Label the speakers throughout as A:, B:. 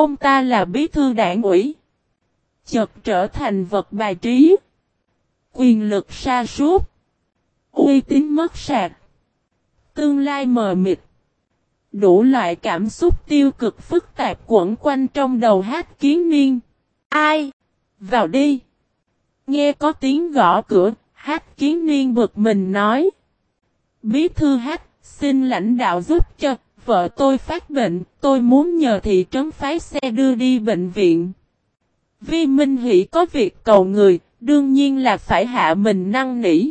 A: Ông ta là bí thư đảng ủy. Chợt trở thành vật bài trí. Quyền lực sa sút Uy tín mất sạc. Tương lai mờ mịt. Đủ loại cảm xúc tiêu cực phức tạp quẩn quanh trong đầu hát kiến niên. Ai? Vào đi. Nghe có tiếng gõ cửa, hát kiến niên bực mình nói. Bí thư hát, xin lãnh đạo giúp cho, vợ tôi phát bệnh, tôi muốn nhờ thị trấn phái xe đưa đi bệnh viện. Vi Minh Hỷ có việc cầu người, đương nhiên là phải hạ mình năng nỉ.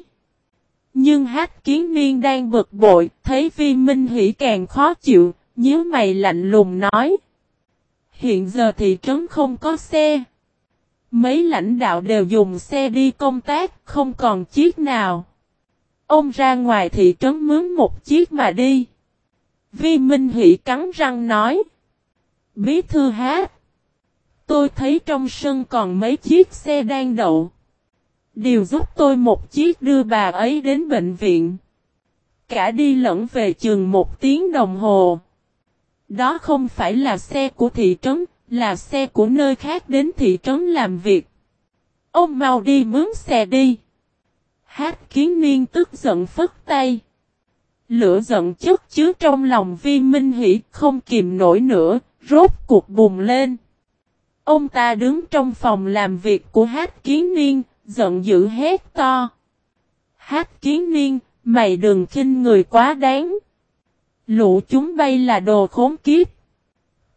A: Nhưng hát kiến niên đang bực bội, thấy Vi Minh Hỷ càng khó chịu, nhíu mày lạnh lùng nói. Hiện giờ thị trấn không có xe. Mấy lãnh đạo đều dùng xe đi công tác, không còn chiếc nào. Ông ra ngoài thị trấn mướn một chiếc mà đi. Vi Minh Hỷ cắn răng nói. Bí thư hát. Tôi thấy trong sân còn mấy chiếc xe đang đậu. Điều giúp tôi một chiếc đưa bà ấy đến bệnh viện. Cả đi lẫn về chừng một tiếng đồng hồ. Đó không phải là xe của thị trấn, là xe của nơi khác đến thị trấn làm việc. Ông mau đi mướn xe đi. Hát kiến niên tức giận phất tay. Lửa giận chất chứa trong lòng vi minh hỷ không kìm nổi nữa, rốt cuộc bùng lên. Ông ta đứng trong phòng làm việc của hát kiến niên, giận dữ hét to. Hát kiến niên, mày đừng khinh người quá đáng. Lũ chúng bay là đồ khốn kiếp.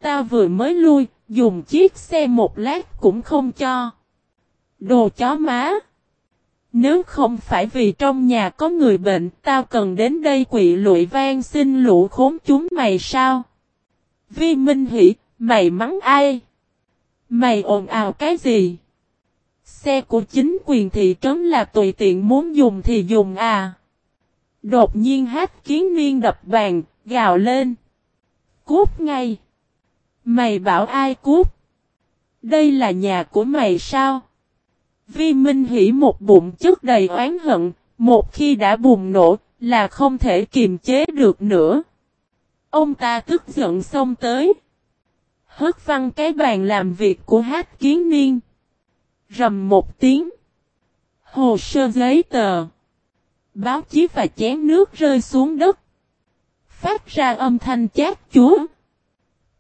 A: Ta vừa mới lui, dùng chiếc xe một lát cũng không cho. Đồ chó má. Nếu không phải vì trong nhà có người bệnh, tao cần đến đây quỵ lụi van xin lũ khốn chúng mày sao? Vi Minh Hỷ, mày mắng ai? Mày ồn ào cái gì? Xe của chính quyền thị trấn là tùy tiện muốn dùng thì dùng à. Đột nhiên hát kiến niên đập bàn, gào lên. Cút ngay. Mày bảo ai cút? Đây là nhà của mày sao? Vi Minh hỉ một bụng chất đầy oán hận, một khi đã bùng nổ, là không thể kiềm chế được nữa. Ông ta tức giận xông tới. Hất văng cái bàn làm việc của hát kiến niên. Rầm một tiếng. Hồ sơ giấy tờ. Báo chí và chén nước rơi xuống đất. Phát ra âm thanh chát chúa.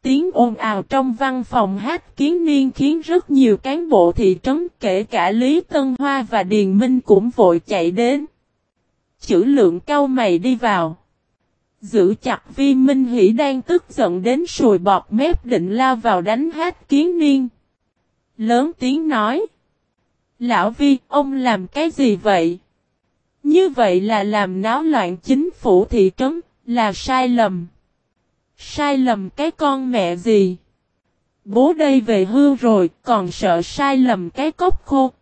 A: Tiếng ồn ào trong văn phòng hát kiến niên khiến rất nhiều cán bộ thị trấn kể cả Lý Tân Hoa và Điền Minh cũng vội chạy đến. Chữ lượng cao mày đi vào. Giữ chặt vi Minh Hỷ đang tức giận đến sùi bọt mép định lao vào đánh hát kiến niên. Lớn tiếng nói. Lão Vi, ông làm cái gì vậy? Như vậy là làm náo loạn chính phủ thị trấn, là sai lầm. Sai lầm cái con mẹ gì? Bố đây về hưu rồi, còn sợ sai lầm cái cốc khô.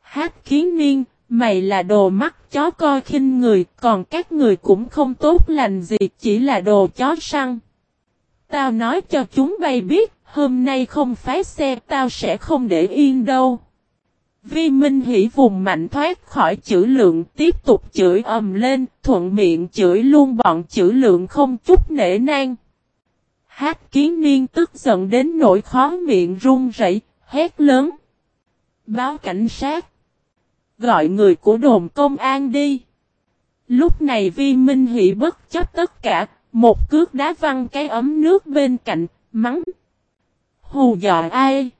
A: Hát kiến niên, mày là đồ mắt chó coi khinh người, còn các người cũng không tốt lành gì, chỉ là đồ chó săn. Tao nói cho chúng bay biết, hôm nay không phái xe, tao sẽ không để yên đâu. Vi Minh Hỷ vùng mạnh thoát khỏi chữ lượng tiếp tục chửi ầm lên, thuận miệng chửi luôn bọn chữ lượng không chút nể nang. Hát kiến niên tức giận đến nỗi khó miệng run rẩy, hét lớn. Báo cảnh sát. Gọi người của đồn công an đi. Lúc này Vi Minh Hỷ bất chấp tất cả, một cước đá văng cái ấm nước bên cạnh, mắng. Hù dọa ai?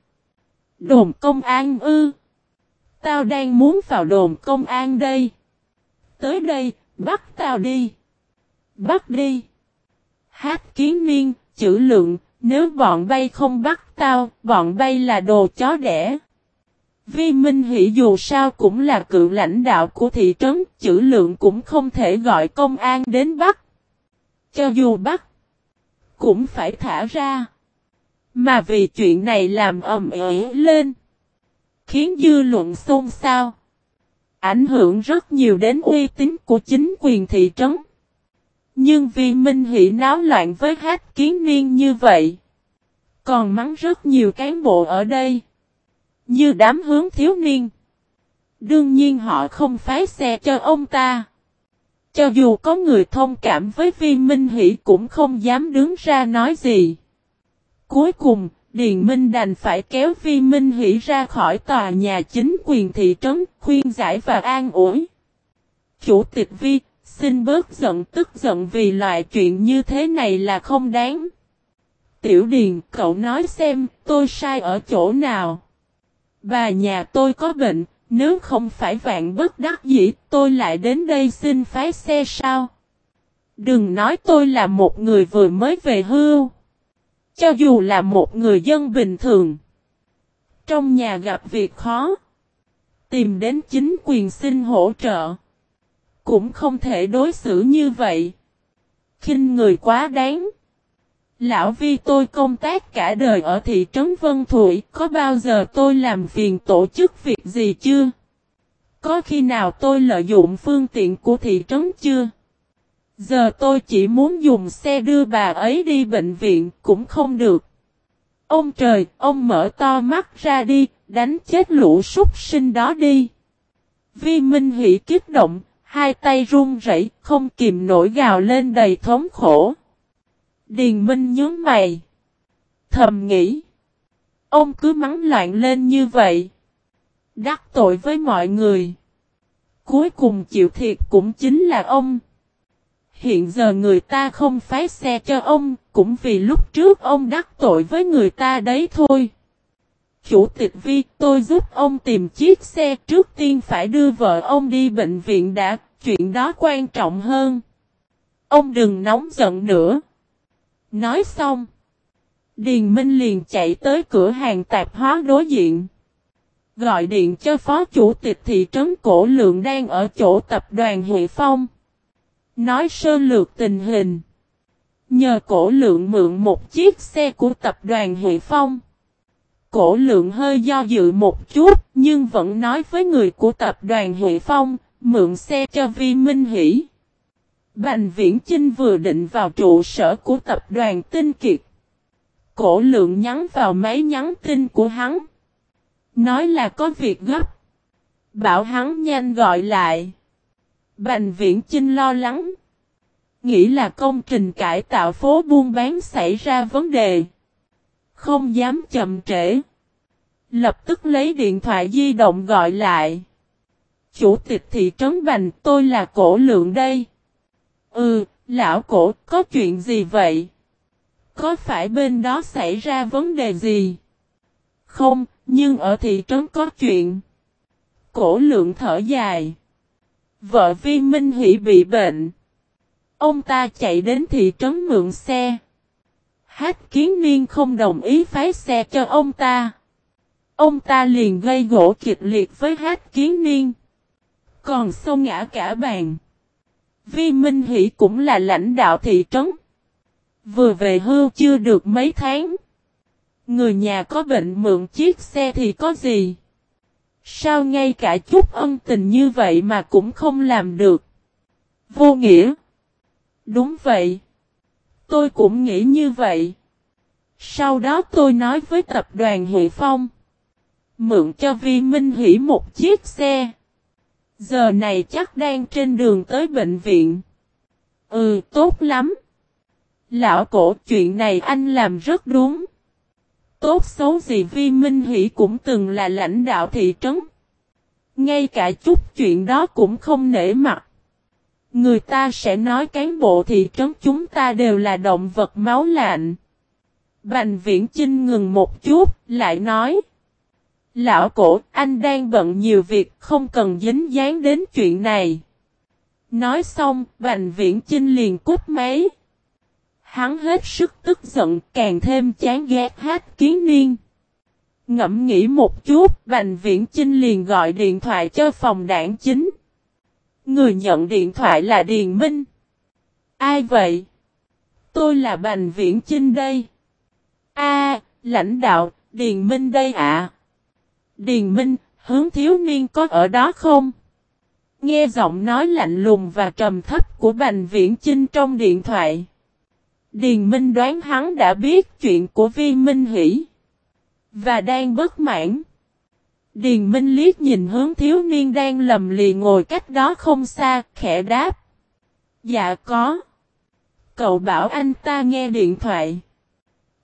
A: Đồn công an ư? Tao đang muốn vào đồn công an đây. Tới đây, bắt tao đi. Bắt đi. Hát kiến niên, chữ lượng, nếu bọn bay không bắt tao, bọn bay là đồ chó đẻ. Vi Minh Hỷ dù sao cũng là cựu lãnh đạo của thị trấn, chữ lượng cũng không thể gọi công an đến bắt. Cho dù bắt, cũng phải thả ra. Mà vì chuyện này làm ầm ĩ lên khiến dư luận xôn xao. Ảnh hưởng rất nhiều đến uy tín của chính quyền thị trấn. Nhưng vì Minh Hỷ náo loạn với hát kiến niên như vậy. Còn mắng rất nhiều cán bộ ở đây. Như đám hướng thiếu niên. Đương nhiên họ không phái xe cho ông ta. Cho dù có người thông cảm với Vi Minh Hỷ cũng không dám đứng ra nói gì. Cuối cùng, Điền Minh đành phải kéo Vi Minh Hỷ ra khỏi tòa nhà chính quyền thị trấn, khuyên giải và an ủi. Chủ tịch Vi, xin bớt giận tức giận vì loại chuyện như thế này là không đáng. Tiểu Điền, cậu nói xem, tôi sai ở chỗ nào? Bà nhà tôi có bệnh, nếu không phải vạn bất đắc dĩ, tôi lại đến đây xin phái xe sao? Đừng nói tôi là một người vừa mới về hưu. Cho dù là một người dân bình thường. Trong nhà gặp việc khó. Tìm đến chính quyền xin hỗ trợ. Cũng không thể đối xử như vậy. khinh người quá đáng. Lão Vi tôi công tác cả đời ở thị trấn Vân Thụy, có bao giờ tôi làm phiền tổ chức việc gì chưa? Có khi nào tôi lợi dụng phương tiện của thị trấn chưa? Giờ tôi chỉ muốn dùng xe đưa bà ấy đi bệnh viện cũng không được. Ông trời, ông mở to mắt ra đi, đánh chết lũ súc sinh đó đi. Vi Minh Hỷ kích động, hai tay run rẩy, không kìm nổi gào lên đầy thống khổ. Điền Minh nhớ mày. Thầm nghĩ. Ông cứ mắng loạn lên như vậy. Đắc tội với mọi người. Cuối cùng chịu thiệt cũng chính là ông. Hiện giờ người ta không phái xe cho ông, cũng vì lúc trước ông đắc tội với người ta đấy thôi. Chủ tịch Vi, tôi giúp ông tìm chiếc xe trước tiên phải đưa vợ ông đi bệnh viện đã, chuyện đó quan trọng hơn. Ông đừng nóng giận nữa. Nói xong. Điền Minh liền chạy tới cửa hàng tạp hóa đối diện. Gọi điện cho phó chủ tịch thị trấn Cổ Lượng đang ở chỗ tập đoàn Huệ Phong. Nói sơ lược tình hình. Nhờ cổ lượng mượn một chiếc xe của tập đoàn Huệ Phong. Cổ lượng hơi do dự một chút, nhưng vẫn nói với người của tập đoàn Huệ Phong, mượn xe cho Vi Minh Hỷ. Bành Viễn Chinh vừa định vào trụ sở của tập đoàn Tinh Kiệt. Cổ lượng nhắn vào máy nhắn tin của hắn. Nói là có việc gấp. Bảo hắn nhanh gọi lại. Bành Viễn Chinh lo lắng. Nghĩ là công trình cải tạo phố buôn bán xảy ra vấn đề. Không dám chậm trễ. Lập tức lấy điện thoại di động gọi lại. Chủ tịch thị trấn Bành tôi là cổ lượng đây. Ừ, lão cổ, có chuyện gì vậy? Có phải bên đó xảy ra vấn đề gì? Không, nhưng ở thị trấn có chuyện. Cổ lượng thở dài. Vợ Vi Minh Hỷ bị bệnh. Ông ta chạy đến thị trấn mượn xe. Hát kiến niên không đồng ý phái xe cho ông ta. Ông ta liền gây gỗ kịch liệt với hát kiến niên. Còn xông ngã cả bàn. Vi Minh Hỷ cũng là lãnh đạo thị trấn. Vừa về hưu chưa được mấy tháng. Người nhà có bệnh mượn chiếc xe thì có gì? Sao ngay cả chút ân tình như vậy mà cũng không làm được? Vô nghĩa. Đúng vậy. Tôi cũng nghĩ như vậy. Sau đó tôi nói với tập đoàn Hệ Phong. Mượn cho Vi Minh Hỷ một chiếc xe. Giờ này chắc đang trên đường tới bệnh viện. Ừ, tốt lắm. Lão cổ chuyện này anh làm rất đúng. Tốt xấu gì Vi Minh Hỷ cũng từng là lãnh đạo thị trấn. Ngay cả chút chuyện đó cũng không nể mặt. Người ta sẽ nói cán bộ thị trấn chúng ta đều là động vật máu lạnh. Bành viễn Trinh ngừng một chút, lại nói. Lão cổ, anh đang bận nhiều việc, không cần dính dáng đến chuyện này. Nói xong, Bành Viễn Chinh liền cút máy. Hắn hết sức tức giận, càng thêm chán ghét hát kiến niên. Ngẫm nghĩ một chút, Bành Viễn Chinh liền gọi điện thoại cho phòng đảng chính. Người nhận điện thoại là Điền Minh. Ai vậy? Tôi là Bành Viễn Chinh đây. A, lãnh đạo, Điền Minh đây ạ. Điền Minh, hướng thiếu niên có ở đó không? Nghe giọng nói lạnh lùng và trầm thấp của Bành Viễn Chinh trong điện thoại. Điền Minh đoán hắn đã biết chuyện của Vi Minh Hỷ. Và đang bất mãn. Điền Minh liếc nhìn hướng thiếu niên đang lầm lì ngồi cách đó không xa, khẽ đáp. Dạ có. Cậu bảo anh ta nghe điện thoại.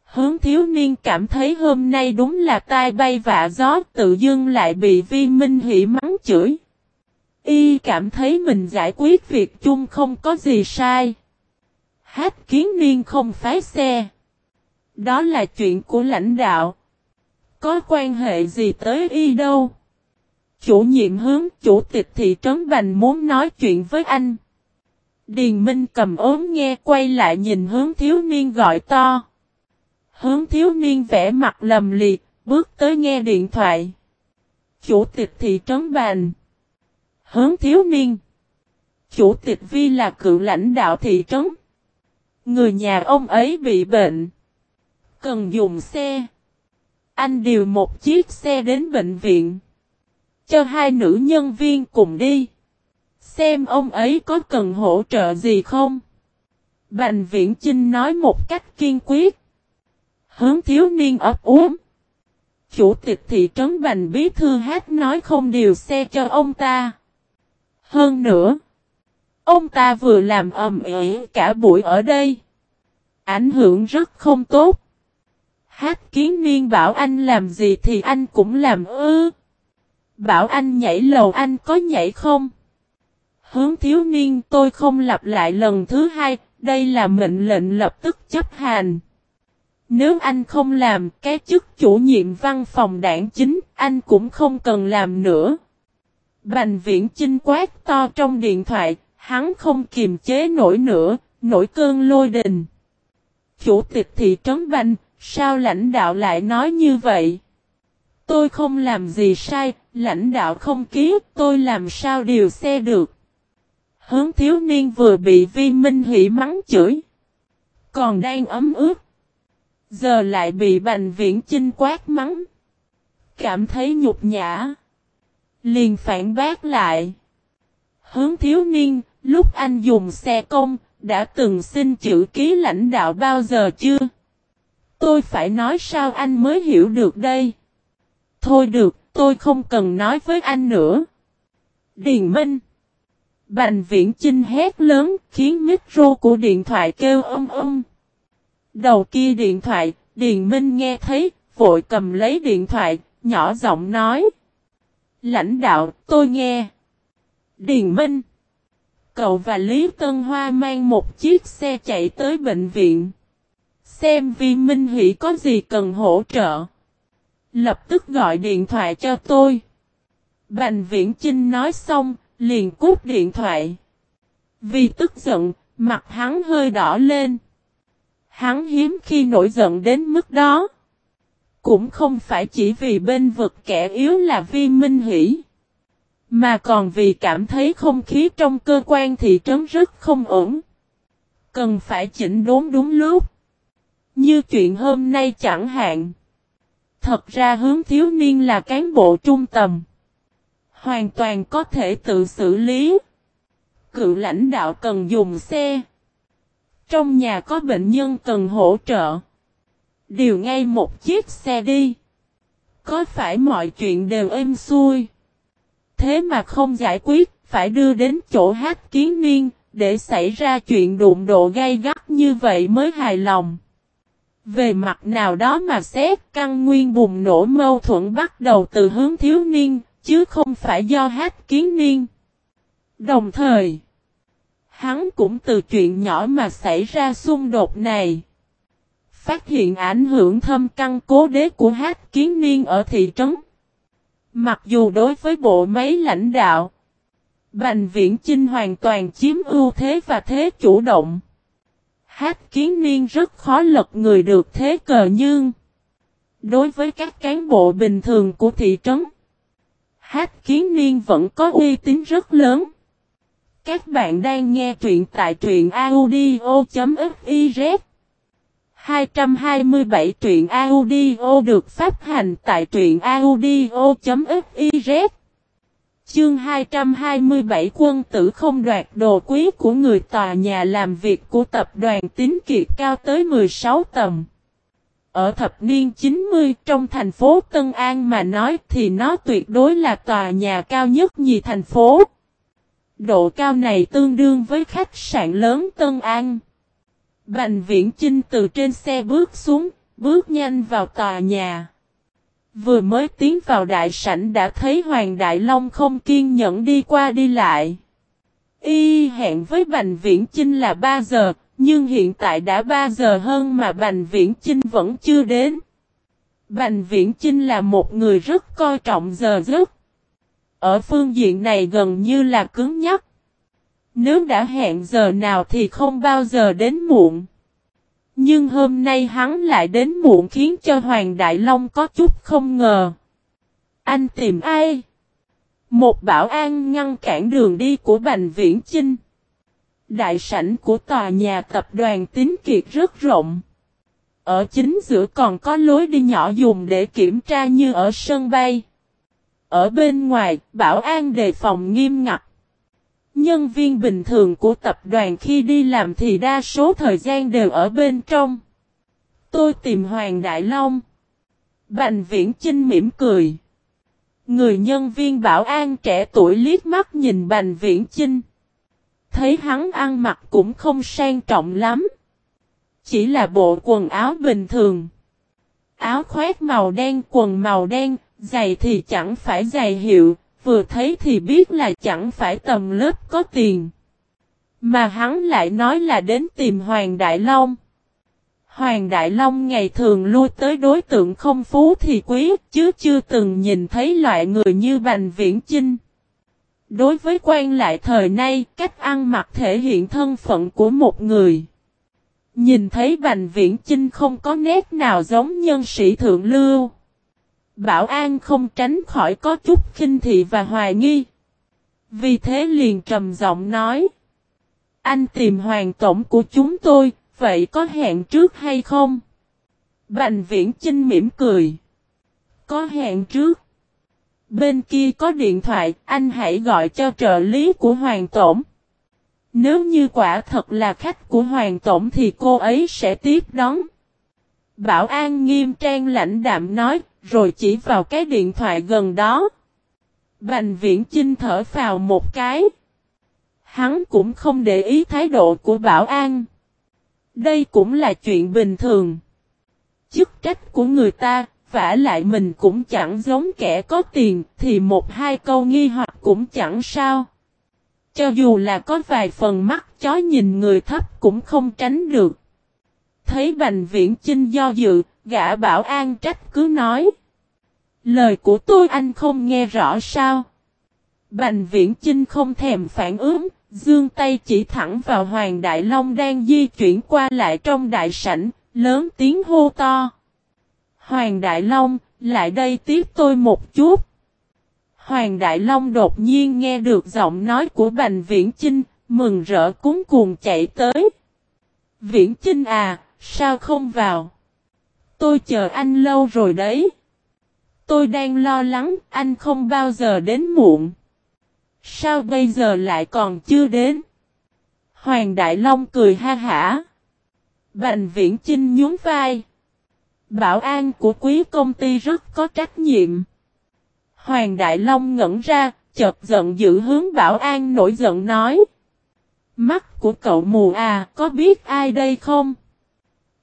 A: Hướng thiếu niên cảm thấy hôm nay đúng là tai bay vạ gió tự dưng lại bị vi minh hỉ mắng chửi. Y cảm thấy mình giải quyết việc chung không có gì sai. Hát kiến niên không phái xe. Đó là chuyện của lãnh đạo. Có quan hệ gì tới y đâu. Chủ nhiệm hướng chủ tịch thị trấn Bành muốn nói chuyện với anh. Điền Minh cầm ốm nghe quay lại nhìn hướng thiếu niên gọi to. Hướng thiếu niên vẽ mặt lầm liệt, bước tới nghe điện thoại. Chủ tịch thị trấn Bành. Hướng thiếu niên. Chủ tịch Vi là cựu lãnh đạo thị trấn. Người nhà ông ấy bị bệnh. Cần dùng xe. Anh điều một chiếc xe đến bệnh viện. Cho hai nữ nhân viên cùng đi. Xem ông ấy có cần hỗ trợ gì không? Bành viễn Chinh nói một cách kiên quyết. Hướng thiếu niên ấp uống. Chủ tịch thị trấn Bành Bí Thư Hát nói không điều xe cho ông ta. Hơn nữa. Ông ta vừa làm ầm ĩ cả buổi ở đây. Ảnh hưởng rất không tốt. Hát kiến niên bảo anh làm gì thì anh cũng làm ư. Bảo anh nhảy lầu anh có nhảy không? Hướng thiếu niên tôi không lặp lại lần thứ hai, đây là mệnh lệnh lập tức chấp hành. Nếu anh không làm cái chức chủ nhiệm văn phòng đảng chính, anh cũng không cần làm nữa. Bành viễn chinh quát to trong điện thoại, hắn không kiềm chế nổi nữa, nổi cơn lôi đình. Chủ tịch thị trấn Bành, sao lãnh đạo lại nói như vậy? Tôi không làm gì sai, lãnh đạo không ký, tôi làm sao điều xe được. Hướng thiếu niên vừa bị vi minh hỷ mắng chửi. Còn đang ấm ướt. Giờ lại bị bành viễn chinh quát mắng. Cảm thấy nhục nhã. Liền phản bác lại. Hướng thiếu niên, lúc anh dùng xe công, đã từng xin chữ ký lãnh đạo bao giờ chưa? Tôi phải nói sao anh mới hiểu được đây? Thôi được, tôi không cần nói với anh nữa. Điền Minh Bành viễn chinh hét lớn khiến micro của điện thoại kêu âm âm. Đầu kia điện thoại, Điền Minh nghe thấy, vội cầm lấy điện thoại, nhỏ giọng nói. Lãnh đạo, tôi nghe. Điền Minh. Cậu và Lý Tân Hoa mang một chiếc xe chạy tới bệnh viện. Xem Vi Minh Hỷ có gì cần hỗ trợ. Lập tức gọi điện thoại cho tôi. Bành Viễn Chinh nói xong, liền cút điện thoại. Vì tức giận, mặt hắn hơi đỏ lên. Hắn hiếm khi nổi giận đến mức đó. Cũng không phải chỉ vì bên vực kẻ yếu là vi minh hỷ. Mà còn vì cảm thấy không khí trong cơ quan thị trấn rất không ổn. Cần phải chỉnh đốn đúng lúc. Như chuyện hôm nay chẳng hạn. Thật ra hướng thiếu niên là cán bộ trung tầm. Hoàn toàn có thể tự xử lý. Cựu lãnh đạo cần dùng xe. Trong nhà có bệnh nhân cần hỗ trợ. Điều ngay một chiếc xe đi. Có phải mọi chuyện đều êm xuôi. Thế mà không giải quyết, phải đưa đến chỗ hát kiến niên, để xảy ra chuyện đụng độ gay gắt như vậy mới hài lòng. Về mặt nào đó mà xét căn nguyên bùng nổ mâu thuẫn bắt đầu từ hướng thiếu niên, chứ không phải do hát kiến niên. Đồng thời, hắn cũng từ chuyện nhỏ mà xảy ra xung đột này. Phát hiện ảnh hưởng thâm căn cố đế của hát kiến niên ở thị trấn. Mặc dù đối với bộ máy lãnh đạo, Bành Viễn Chinh hoàn toàn chiếm ưu thế và thế chủ động. Hát kiến niên rất khó lật người được thế cờ nhưng Đối với các cán bộ bình thường của thị trấn Hát kiến niên vẫn có uy tín rất lớn. Các bạn đang nghe truyện tại truyện audio.fif 227 truyện audio được phát hành tại truyện audio.fiz Chương 227 quân tử không đoạt đồ quý của người tòa nhà làm việc của tập đoàn tín kiệt cao tới 16 tầng. Ở thập niên 90 trong thành phố Tân An mà nói thì nó tuyệt đối là tòa nhà cao nhất nhì thành phố. Độ cao này tương đương với khách sạn lớn Tân An. Bành viễn Chinh từ trên xe bước xuống, bước nhanh vào tòa nhà. Vừa mới tiến vào đại sảnh đã thấy Hoàng Đại Long không kiên nhẫn đi qua đi lại. Y hẹn với Bành Viễn Chinh là 3 giờ, nhưng hiện tại đã 3 giờ hơn mà Bành Viễn Chinh vẫn chưa đến. Bành Viễn Chinh là một người rất coi trọng giờ giấc. Ở phương diện này gần như là cứng nhắc. Nếu đã hẹn giờ nào thì không bao giờ đến muộn. Nhưng hôm nay hắn lại đến muộn khiến cho Hoàng Đại Long có chút không ngờ. Anh tìm ai? Một bảo an ngăn cản đường đi của Bành Viễn Chinh. Đại sảnh của tòa nhà tập đoàn Tín Kiệt rất rộng. Ở chính giữa còn có lối đi nhỏ dùng để kiểm tra như ở sân bay. Ở bên ngoài, bảo an đề phòng nghiêm ngặt. Nhân viên bình thường của tập đoàn khi đi làm thì đa số thời gian đều ở bên trong. Tôi tìm Hoàng Đại Long. Bành Viễn Chinh mỉm cười. Người nhân viên bảo an trẻ tuổi liếc mắt nhìn Bành Viễn Chinh. Thấy hắn ăn mặc cũng không sang trọng lắm. Chỉ là bộ quần áo bình thường. Áo khoét màu đen quần màu đen, giày thì chẳng phải giày hiệu, vừa thấy thì biết là chẳng phải tầm lớp có tiền. Mà hắn lại nói là đến tìm Hoàng Đại Long. Hoàng Đại Long ngày thường lui tới đối tượng không phú thì quý, chứ chưa từng nhìn thấy loại người như Bành Viễn Chinh. Đối với quan lại thời nay, cách ăn mặc thể hiện thân phận của một người. Nhìn thấy Bành Viễn Chinh không có nét nào giống nhân sĩ thượng lưu. Bảo An không tránh khỏi có chút khinh thị và hoài nghi. Vì thế liền trầm giọng nói. Anh tìm hoàng tổng của chúng tôi, vậy có hẹn trước hay không? Bành viễn Trinh mỉm cười. Có hẹn trước. Bên kia có điện thoại, anh hãy gọi cho trợ lý của Hoàng Tổng. Nếu như quả thật là khách của Hoàng Tổng thì cô ấy sẽ tiếp đón. Bảo An nghiêm trang lãnh đạm nói, rồi chỉ vào cái điện thoại gần đó. Bành viễn Trinh thở vào một cái. Hắn cũng không để ý thái độ của Bảo An. Đây cũng là chuyện bình thường. Chức trách của người ta, vả lại mình cũng chẳng giống kẻ có tiền, thì một hai câu nghi hoặc cũng chẳng sao. Cho dù là có vài phần mắt chó nhìn người thấp cũng không tránh được. Thấy Bành Viễn Chinh do dự, gã bảo an trách cứ nói. Lời của tôi anh không nghe rõ sao? Bành Viễn Chinh không thèm phản ứng, dương tay chỉ thẳng vào Hoàng Đại Long đang di chuyển qua lại trong đại sảnh, lớn tiếng hô to. Hoàng Đại Long, lại đây tiếp tôi một chút. Hoàng Đại Long đột nhiên nghe được giọng nói của Bành Viễn Chinh, mừng rỡ cúng cuồng chạy tới. Viễn Chinh à, sao không vào? Tôi chờ anh lâu rồi đấy. Tôi đang lo lắng, anh không bao giờ đến muộn. Sao bây giờ lại còn chưa đến? Hoàng Đại Long cười ha hả. Bành Viễn Chinh nhún vai. Bảo an của quý công ty rất có trách nhiệm. Hoàng Đại Long ngẩn ra, chợt giận dữ hướng Bảo an nổi giận nói. Mắt của cậu mù à, có biết ai đây không?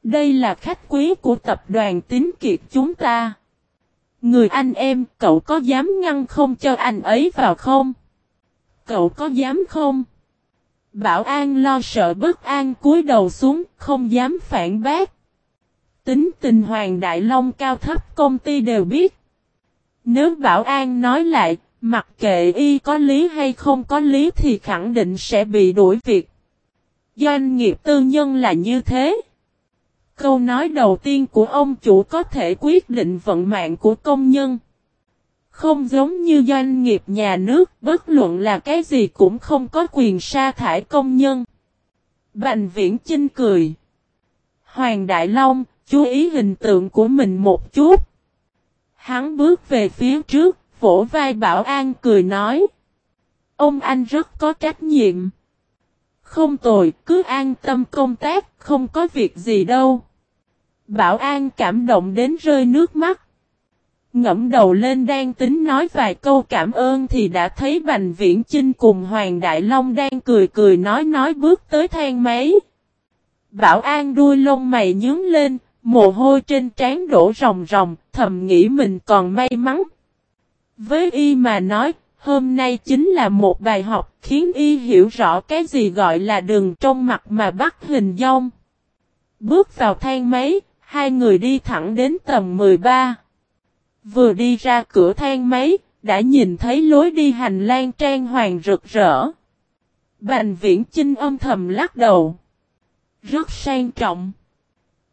A: Đây là khách quý của tập đoàn tín kiệt chúng ta. Người anh em, cậu có dám ngăn không cho anh ấy vào không? Cậu có dám không? Bảo An lo sợ bất an cúi đầu xuống, không dám phản bác. Tính tình Hoàng Đại Long cao thấp công ty đều biết. Nếu Bảo An nói lại, mặc kệ y có lý hay không có lý thì khẳng định sẽ bị đuổi việc. Doanh nghiệp tư nhân là như thế. Câu nói đầu tiên của ông chủ có thể quyết định vận mạng của công nhân. Không giống như doanh nghiệp nhà nước, bất luận là cái gì cũng không có quyền sa thải công nhân. Bành viễn Chinh cười. Hoàng Đại Long, chú ý hình tượng của mình một chút. Hắn bước về phía trước, vỗ vai Bảo An cười nói. Ông anh rất có trách nhiệm. Không tồi, cứ an tâm công tác, không có việc gì đâu. Bảo An cảm động đến rơi nước mắt. Ngẫm đầu lên đang tính nói vài câu cảm ơn thì đã thấy Bành Viễn Chinh cùng Hoàng Đại Long đang cười cười nói nói bước tới thang máy. Bảo An đuôi lông mày nhướng lên, Mồ hôi trên trán đổ ròng ròng, thầm nghĩ mình còn may mắn. Với y mà nói, hôm nay chính là một bài học khiến y hiểu rõ cái gì gọi là đường trong mặt mà bắt hình dong. Bước vào thang máy, hai người đi thẳng đến tầng 13. Vừa đi ra cửa thang máy, đã nhìn thấy lối đi hành lang trang hoàng rực rỡ. Bành viễn Trinh âm thầm lắc đầu. Rất sang trọng.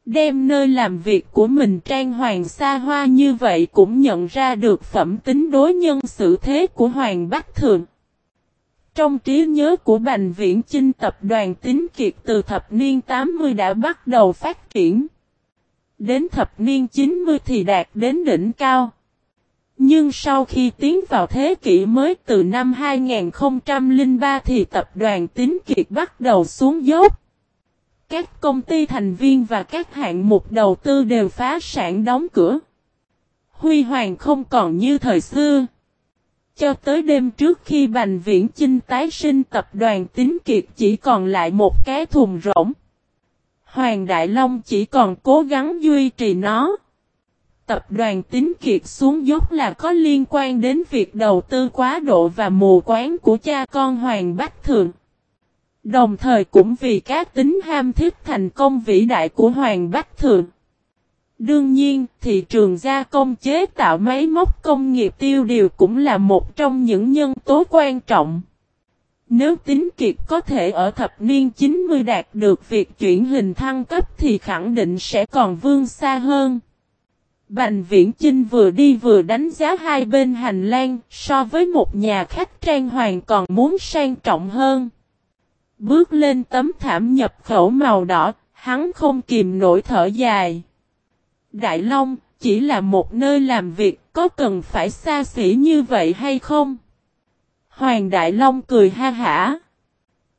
A: Đem nơi làm việc của mình trang hoàng xa hoa như vậy cũng nhận ra được phẩm tính đối nhân xử thế của Hoàng Bách Thượng. Trong trí nhớ của Bành Viễn Chinh tập đoàn tính Kiệt từ thập niên 80 đã bắt đầu phát triển. Đến thập niên 90 thì đạt đến đỉnh cao. Nhưng sau khi tiến vào thế kỷ mới từ năm 2003 thì tập đoàn Tín Kiệt bắt đầu xuống dốc. Các công ty thành viên và các hạng mục đầu tư đều phá sản đóng cửa. Huy hoàng không còn như thời xưa. Cho tới đêm trước khi Bành Viễn Chinh tái sinh, tập đoàn Tín Kiệt chỉ còn lại một cái thùng rỗng. Hoàng Đại Long chỉ còn cố gắng duy trì nó. Tập đoàn Tín Kiệt xuống dốc là có liên quan đến việc đầu tư quá độ và mù quáng của cha con Hoàng Bách Thượng. Đồng thời cũng vì các tính ham thích thành công vĩ đại của Hoàng Bách Thượng. Đương nhiên, thị trường gia công chế tạo máy móc công nghiệp tiêu điều cũng là một trong những nhân tố quan trọng. Nếu tính kiệt có thể ở thập niên 90 đạt được việc chuyển hình thăng cấp thì khẳng định sẽ còn vươn xa hơn. Bành Viễn Chinh vừa đi vừa đánh giá hai bên hành lang so với một nhà khách trang hoàng còn muốn sang trọng hơn. Bước lên tấm thảm nhập khẩu màu đỏ, hắn không kìm nổi thở dài. Đại Long, chỉ là một nơi làm việc, có cần phải xa xỉ như vậy hay không? Hoàng Đại Long cười ha hả.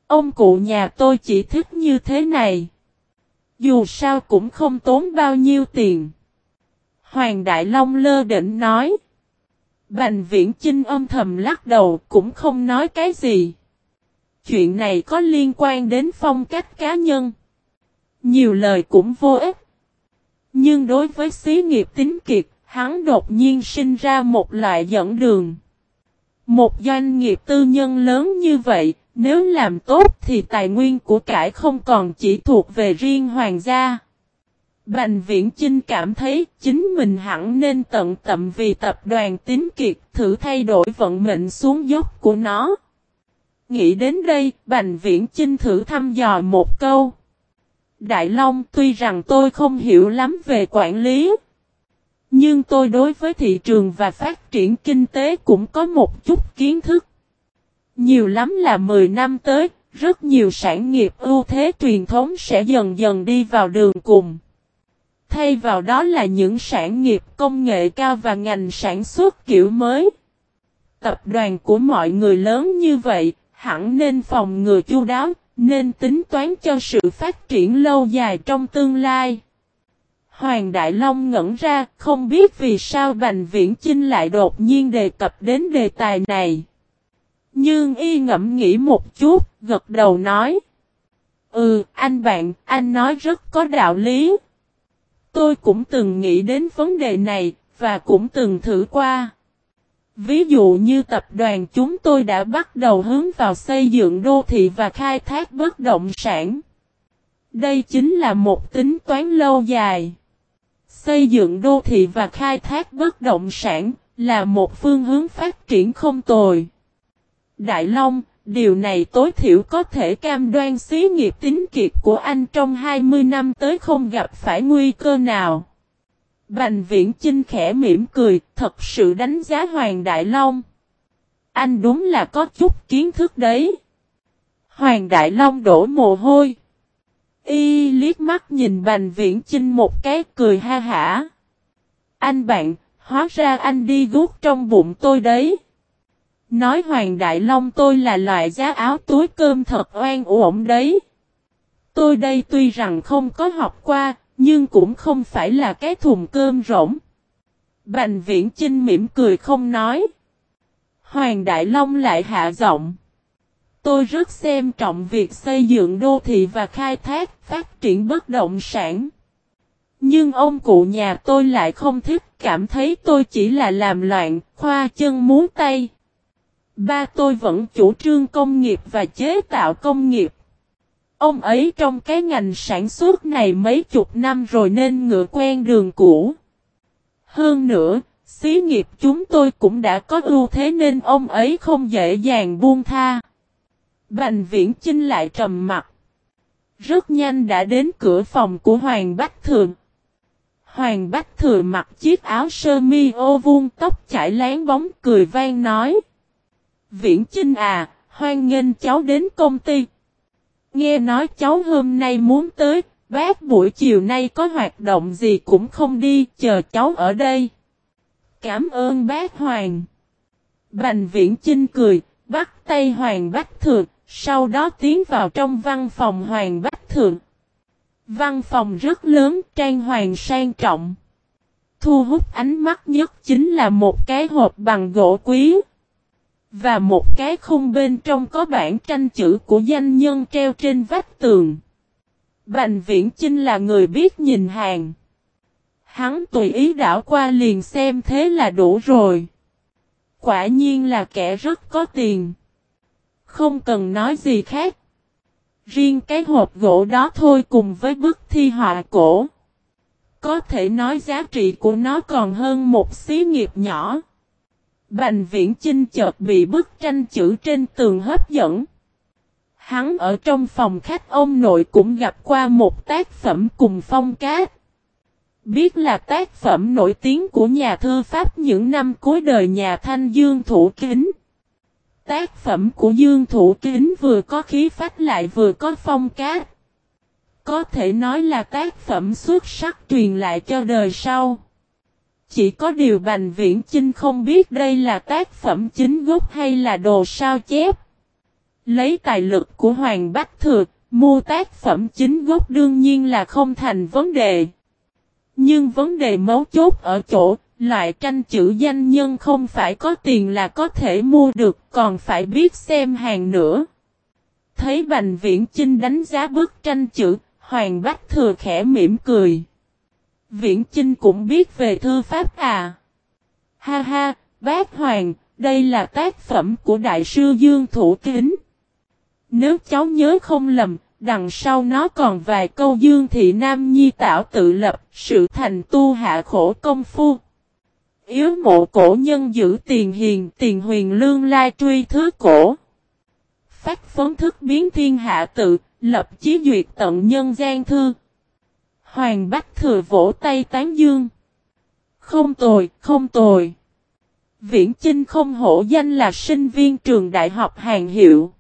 A: Ông cụ nhà tôi chỉ thích như thế này. Dù sao cũng không tốn bao nhiêu tiền. Hoàng Đại Long lơ định nói. Bành viễn Trinh âm thầm lắc đầu cũng không nói cái gì. Chuyện này có liên quan đến phong cách cá nhân. Nhiều lời cũng vô ích. Nhưng đối với xí nghiệp tính kiệt, hắn đột nhiên sinh ra một loại dẫn đường. Một doanh nghiệp tư nhân lớn như vậy, nếu làm tốt thì tài nguyên của cải không còn chỉ thuộc về riêng hoàng gia. Bành viễn Chinh cảm thấy chính mình hẳn nên tận tậm vì tập đoàn tín kiệt thử thay đổi vận mệnh xuống dốc của nó. Nghĩ đến đây, Bành Viễn Chinh thử thăm dò một câu. Đại Long tuy rằng tôi không hiểu lắm về quản lý. Nhưng tôi đối với thị trường và phát triển kinh tế cũng có một chút kiến thức. Nhiều lắm là 10 năm tới, rất nhiều sản nghiệp ưu thế truyền thống sẽ dần dần đi vào đường cùng. Thay vào đó là những sản nghiệp công nghệ cao và ngành sản xuất kiểu mới. Tập đoàn của mọi người lớn như vậy, hẳn nên phòng ngừa chu đáo, nên tính toán cho sự phát triển lâu dài trong tương lai. Hoàng Đại Long ngẩn ra, không biết vì sao Bành Viễn Chinh lại đột nhiên đề cập đến đề tài này. Nhưng y ngẫm nghĩ một chút, gật đầu nói. Ừ, anh bạn, anh nói rất có đạo lý. Tôi cũng từng nghĩ đến vấn đề này, và cũng từng thử qua. Ví dụ như tập đoàn chúng tôi đã bắt đầu hướng vào xây dựng đô thị và khai thác bất động sản. Đây chính là một tính toán lâu dài. Xây dựng đô thị và khai thác bất động sản là một phương hướng phát triển không tồi. Đại Long, điều này tối thiểu có thể cam đoan xí nghiệp tính kiệt của anh trong 20 năm tới không gặp phải nguy cơ nào. Bành viễn Trinh khẽ mỉm cười, thật sự đánh giá Hoàng Đại Long. Anh đúng là có chút kiến thức đấy. Hoàng Đại Long đổ mồ hôi. Y liếc mắt nhìn Bành Viễn Chinh một cái cười ha hả. Anh bạn, hóa ra anh đi guốc trong bụng tôi đấy. Nói Hoàng Đại Long tôi là loại giá áo túi cơm thật oan uổng đấy. Tôi đây tuy rằng không có học qua, nhưng cũng không phải là cái thùng cơm rỗng. Bành viễn Chinh mỉm cười không nói. Hoàng Đại Long lại hạ giọng. Tôi rất xem trọng việc xây dựng đô thị và khai thác, phát triển bất động sản. Nhưng ông cụ nhà tôi lại không thích, cảm thấy tôi chỉ là làm loạn, khoa chân muốn tay. Ba tôi vẫn chủ trương công nghiệp và chế tạo công nghiệp. Ông ấy trong cái ngành sản xuất này mấy chục năm rồi nên ngựa quen đường cũ. Hơn nữa, xí nghiệp chúng tôi cũng đã có ưu thế nên ông ấy không dễ dàng buông tha. Bành viễn Chinh lại trầm mặt. Rất nhanh đã đến cửa phòng của Hoàng Bách Thượng. Hoàng Bách Thừa mặc chiếc áo sơ mi ô vuông tóc chải láng bóng cười vang nói. Viễn Chinh à, hoan nghênh cháu đến công ty. Nghe nói cháu hôm nay muốn tới, bác buổi chiều nay có hoạt động gì cũng không đi, chờ cháu ở đây. Cảm ơn bác Hoàng. Bành Viễn Chinh cười, bắt tay Hoàng Bách Thượng, sau đó tiến vào trong văn phòng Hoàng Bách Thượng. Văn phòng rất lớn, trang hoàng sang trọng. Thu hút ánh mắt nhất chính là một cái hộp bằng gỗ quý. Và một cái khung bên trong có bản tranh chữ của danh nhân treo trên vách tường. Bành Viễn Chinh là người biết nhìn hàng. Hắn tùy ý đảo qua liền xem thế là đủ rồi. Quả nhiên là kẻ rất có tiền. Không cần nói gì khác. Riêng cái hộp gỗ đó thôi cùng với bức thi họa cổ. Có thể nói giá trị của nó còn hơn một xí nghiệp nhỏ. Bành viễn chinh chợt bị bức tranh chữ trên tường hấp dẫn. Hắn ở trong phòng khách ông nội cũng gặp qua một tác phẩm cùng phong cát. Biết là tác phẩm nổi tiếng của nhà thư Pháp những năm cuối đời nhà Thanh Dương Thủ Kính. Tác phẩm của Dương Thủ Kính vừa có khí phách lại vừa có phong cát. Có thể nói là tác phẩm xuất sắc truyền lại cho đời sau. Chỉ có điều Bành Viễn Chinh không biết đây là tác phẩm chính gốc hay là đồ sao chép. Lấy tài lực của Hoàng Bách Thừa, mua tác phẩm chính gốc đương nhiên là không thành vấn đề. Nhưng vấn đề mấu chốt ở chỗ, Loại tranh chữ danh nhân không phải có tiền là có thể mua được, còn phải biết xem hàng nữa. Thấy Bành Viễn Chinh đánh giá bức tranh chữ, Hoàng Bách Thừa khẽ mỉm cười. Viễn Chinh cũng biết về thư pháp à. Ha ha, bác Hoàng, đây là tác phẩm của Đại sư Dương Thủ Kính. Nếu cháu nhớ không lầm, đằng sau nó còn vài câu Dương Thị Nam Nhi tạo tự lập, sự thành tu hạ khổ công phu. Yếu mộ cổ nhân giữ tiền hiền tiền huyền lương lai truy thứ cổ. Phát phấn thức biến thiên hạ tự, lập chí duyệt tận nhân gian thư. Hoàng Bách thừa vỗ tay tán dương. Không tồi, không tồi. Viễn Chinh không hổ danh là sinh viên trường đại học hàng hiệu.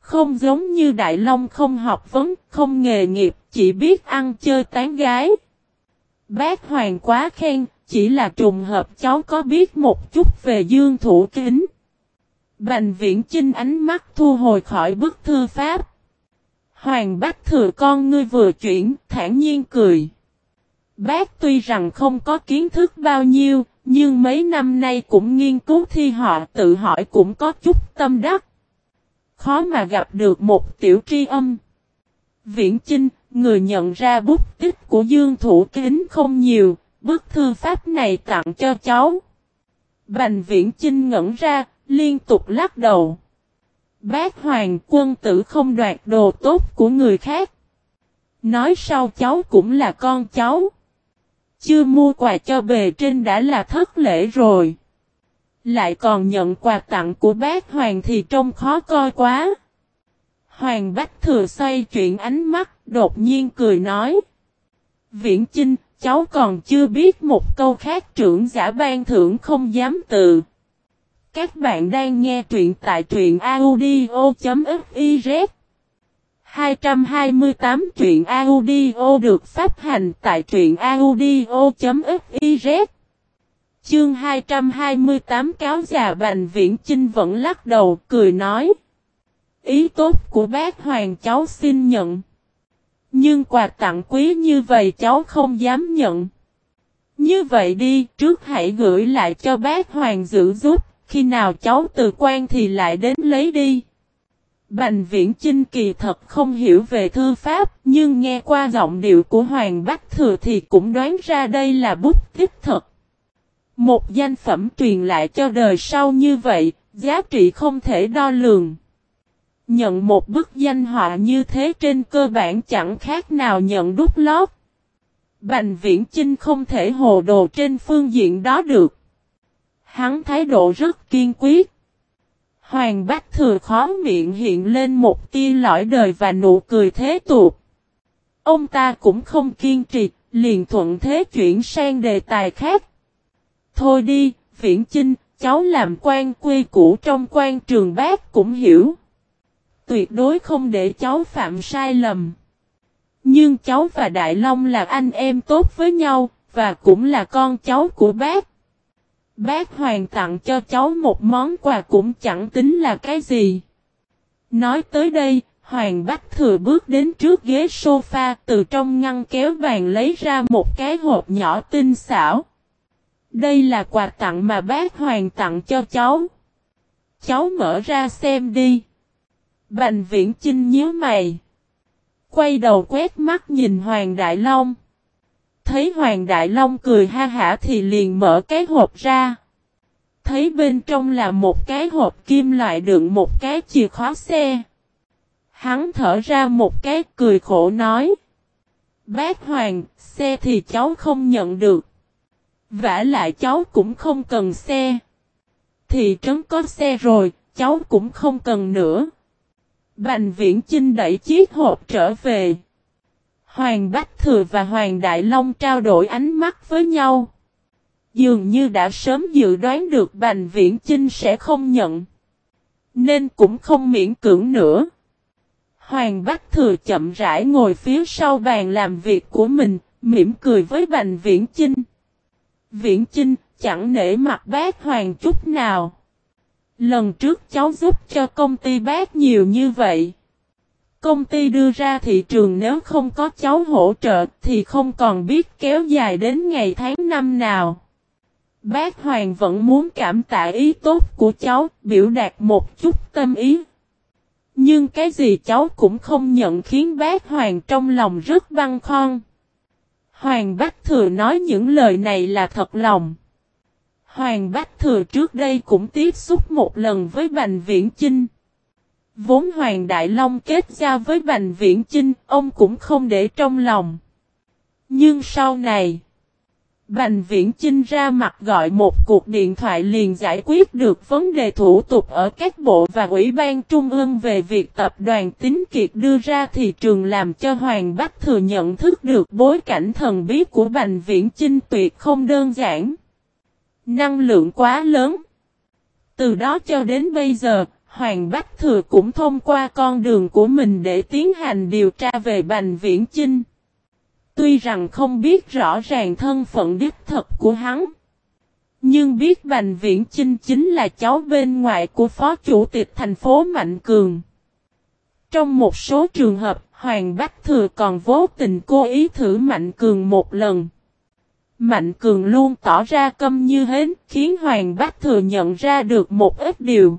A: Không giống như Đại Long không học vấn, không nghề nghiệp, chỉ biết ăn chơi tán gái. Bác Hoàng quá khen, chỉ là trùng hợp cháu có biết một chút về dương thủ kính. Bành viễn chinh ánh mắt thu hồi khỏi bức thư pháp. Hoàng bác thừa con ngươi vừa chuyển, thản nhiên cười. Bác tuy rằng không có kiến thức bao nhiêu, nhưng mấy năm nay cũng nghiên cứu thi họ tự hỏi cũng có chút tâm đắc. Khó mà gặp được một tiểu tri âm. Viễn Chinh, người nhận ra bút tích của Dương Thủ Kính không nhiều, Bức thư pháp này tặng cho cháu. Bành viễn Trinh ngẩn ra, liên tục lắc đầu. Bác hoàng quân tử không đoạt đồ tốt của người khác. Nói sau cháu cũng là con cháu. Chưa mua quà cho bề trên đã là thất lễ rồi. Lại còn nhận quà tặng của bác hoàng thì trông khó coi quá. Hoàng Bách Thừa xoay chuyện ánh mắt, đột nhiên cười nói. Viễn Chinh, cháu còn chưa biết một câu khác, trưởng giả ban thưởng không dám từ. Các bạn đang nghe truyện tại truyện audio.fiz 228 truyện audio được phát hành tại truyện audio.fiz Chương 228 cáo già Bành Viễn Chinh vẫn lắc đầu, cười nói. Ý tốt của bác Hoàng, cháu xin nhận nhưng quà tặng quý như vậy cháu không dám nhận. Như vậy đi, trước hãy gửi lại cho bác Hoàng giữ giúp, khi nào cháu từ quan thì lại đến lấy đi. Bành viễn trinh kỳ thật không hiểu về thư pháp, nhưng nghe qua giọng điệu của Hoàng Bách Thừa thì cũng đoán ra đây là bút tích thật. Một danh phẩm truyền lại cho đời sau như vậy, giá trị không thể đo lường. Nhận một bức danh họa như thế trên cơ bản chẳng khác nào nhận đúc lót. Bành viễn Chinh không thể hồ đồ trên phương diện đó được. Hắn thái độ rất kiên quyết. Hoàng Bách Thừa khó miệng hiện lên một tia lõi đời và nụ cười thế tục. Ông ta cũng không kiên trì, liền thuận thế chuyển sang đề tài khác. Thôi đi, Viễn Chinh, cháu làm quan quê cũ trong quan trường bác cũng hiểu. Tuyệt đối không để cháu phạm sai lầm. Nhưng cháu và Đại Long là anh em tốt với nhau, và cũng là con cháu của bác. Bác Hoàng tặng cho cháu một món quà cũng chẳng tính là cái gì. Nói tới đây, Hoàng Bách thừa bước đến trước ghế sofa từ trong ngăn kéo bàn lấy ra một cái hộp nhỏ tinh xảo. Đây là quà tặng mà bác Hoàng tặng cho cháu. Cháu mở ra xem đi. Bành viễn Trinh nhớ mày. Quay đầu quét mắt nhìn Hoàng Đại Long. Thấy Hoàng Đại Long cười ha hả thì liền mở cái hộp ra. Thấy bên trong là một cái hộp kim loại đựng một cái chìa khóa xe. Hắn thở ra một cái cười khổ nói. Bác Hoàng, xe thì cháu không nhận được. vả lại cháu cũng không cần xe. Thị trấn có xe rồi, cháu cũng không cần nữa. Bành viễn Chinh đẩy chiếc hộp trở về. Hoàng Bách Thừa và Hoàng Đại Long trao đổi ánh mắt với nhau. Dường như đã sớm dự đoán được Bành Viễn Chinh sẽ không nhận. Nên cũng không miễn cưỡng nữa. Hoàng Bách Thừa chậm rãi ngồi phía sau bàn làm việc của mình, mỉm cười với Bành Viễn Chinh. Viễn Chinh chẳng nể mặt bác Hoàng chút nào. Lần trước cháu giúp cho công ty bác nhiều như vậy. Công ty đưa ra thị trường nếu không có cháu hỗ trợ thì không còn biết kéo dài đến ngày tháng năm nào. Bác Hoàng vẫn muốn cảm tạ ý tốt của cháu, biểu đạt một chút tâm ý. Nhưng cái gì cháu cũng không nhận khiến bác Hoàng trong lòng rất băng khoăn. Hoàng Bách Thừa nói những lời này là thật lòng. Hoàng Bách Thừa trước đây cũng tiếp xúc một lần với Bành Viễn Chinh. Vốn Hoàng Đại Long kết giao với Bành Viễn Chinh, ông cũng không để trong lòng. Nhưng sau này, Bành Viễn Chinh ra mặt gọi một cuộc điện thoại liền giải quyết được vấn đề thủ tục ở các bộ và ủy ban trung ương về việc tập đoàn Tín Kiệt đưa ra thị trường làm cho Hoàng Bắc thừa nhận thức được bối cảnh thần bí của Bành Viễn Chinh tuyệt không đơn giản. Năng lượng quá lớn. Từ đó cho đến bây giờ, Hoàng Bắc Thừa cũng thông qua con đường của mình để tiến hành điều tra về Bành Viễn Chinh. Tuy rằng không biết rõ ràng thân phận đích thật của hắn. Nhưng biết Bành Viễn Chinh chính là cháu bên ngoại của Phó Chủ tịch thành phố Mạnh Cường. Trong một số trường hợp, Hoàng Bách Thừa còn vô tình cố ý thử Mạnh Cường một lần. Mạnh Cường luôn tỏ ra câm như hến, khiến Hoàng Bách Thừa nhận ra được một ít điều.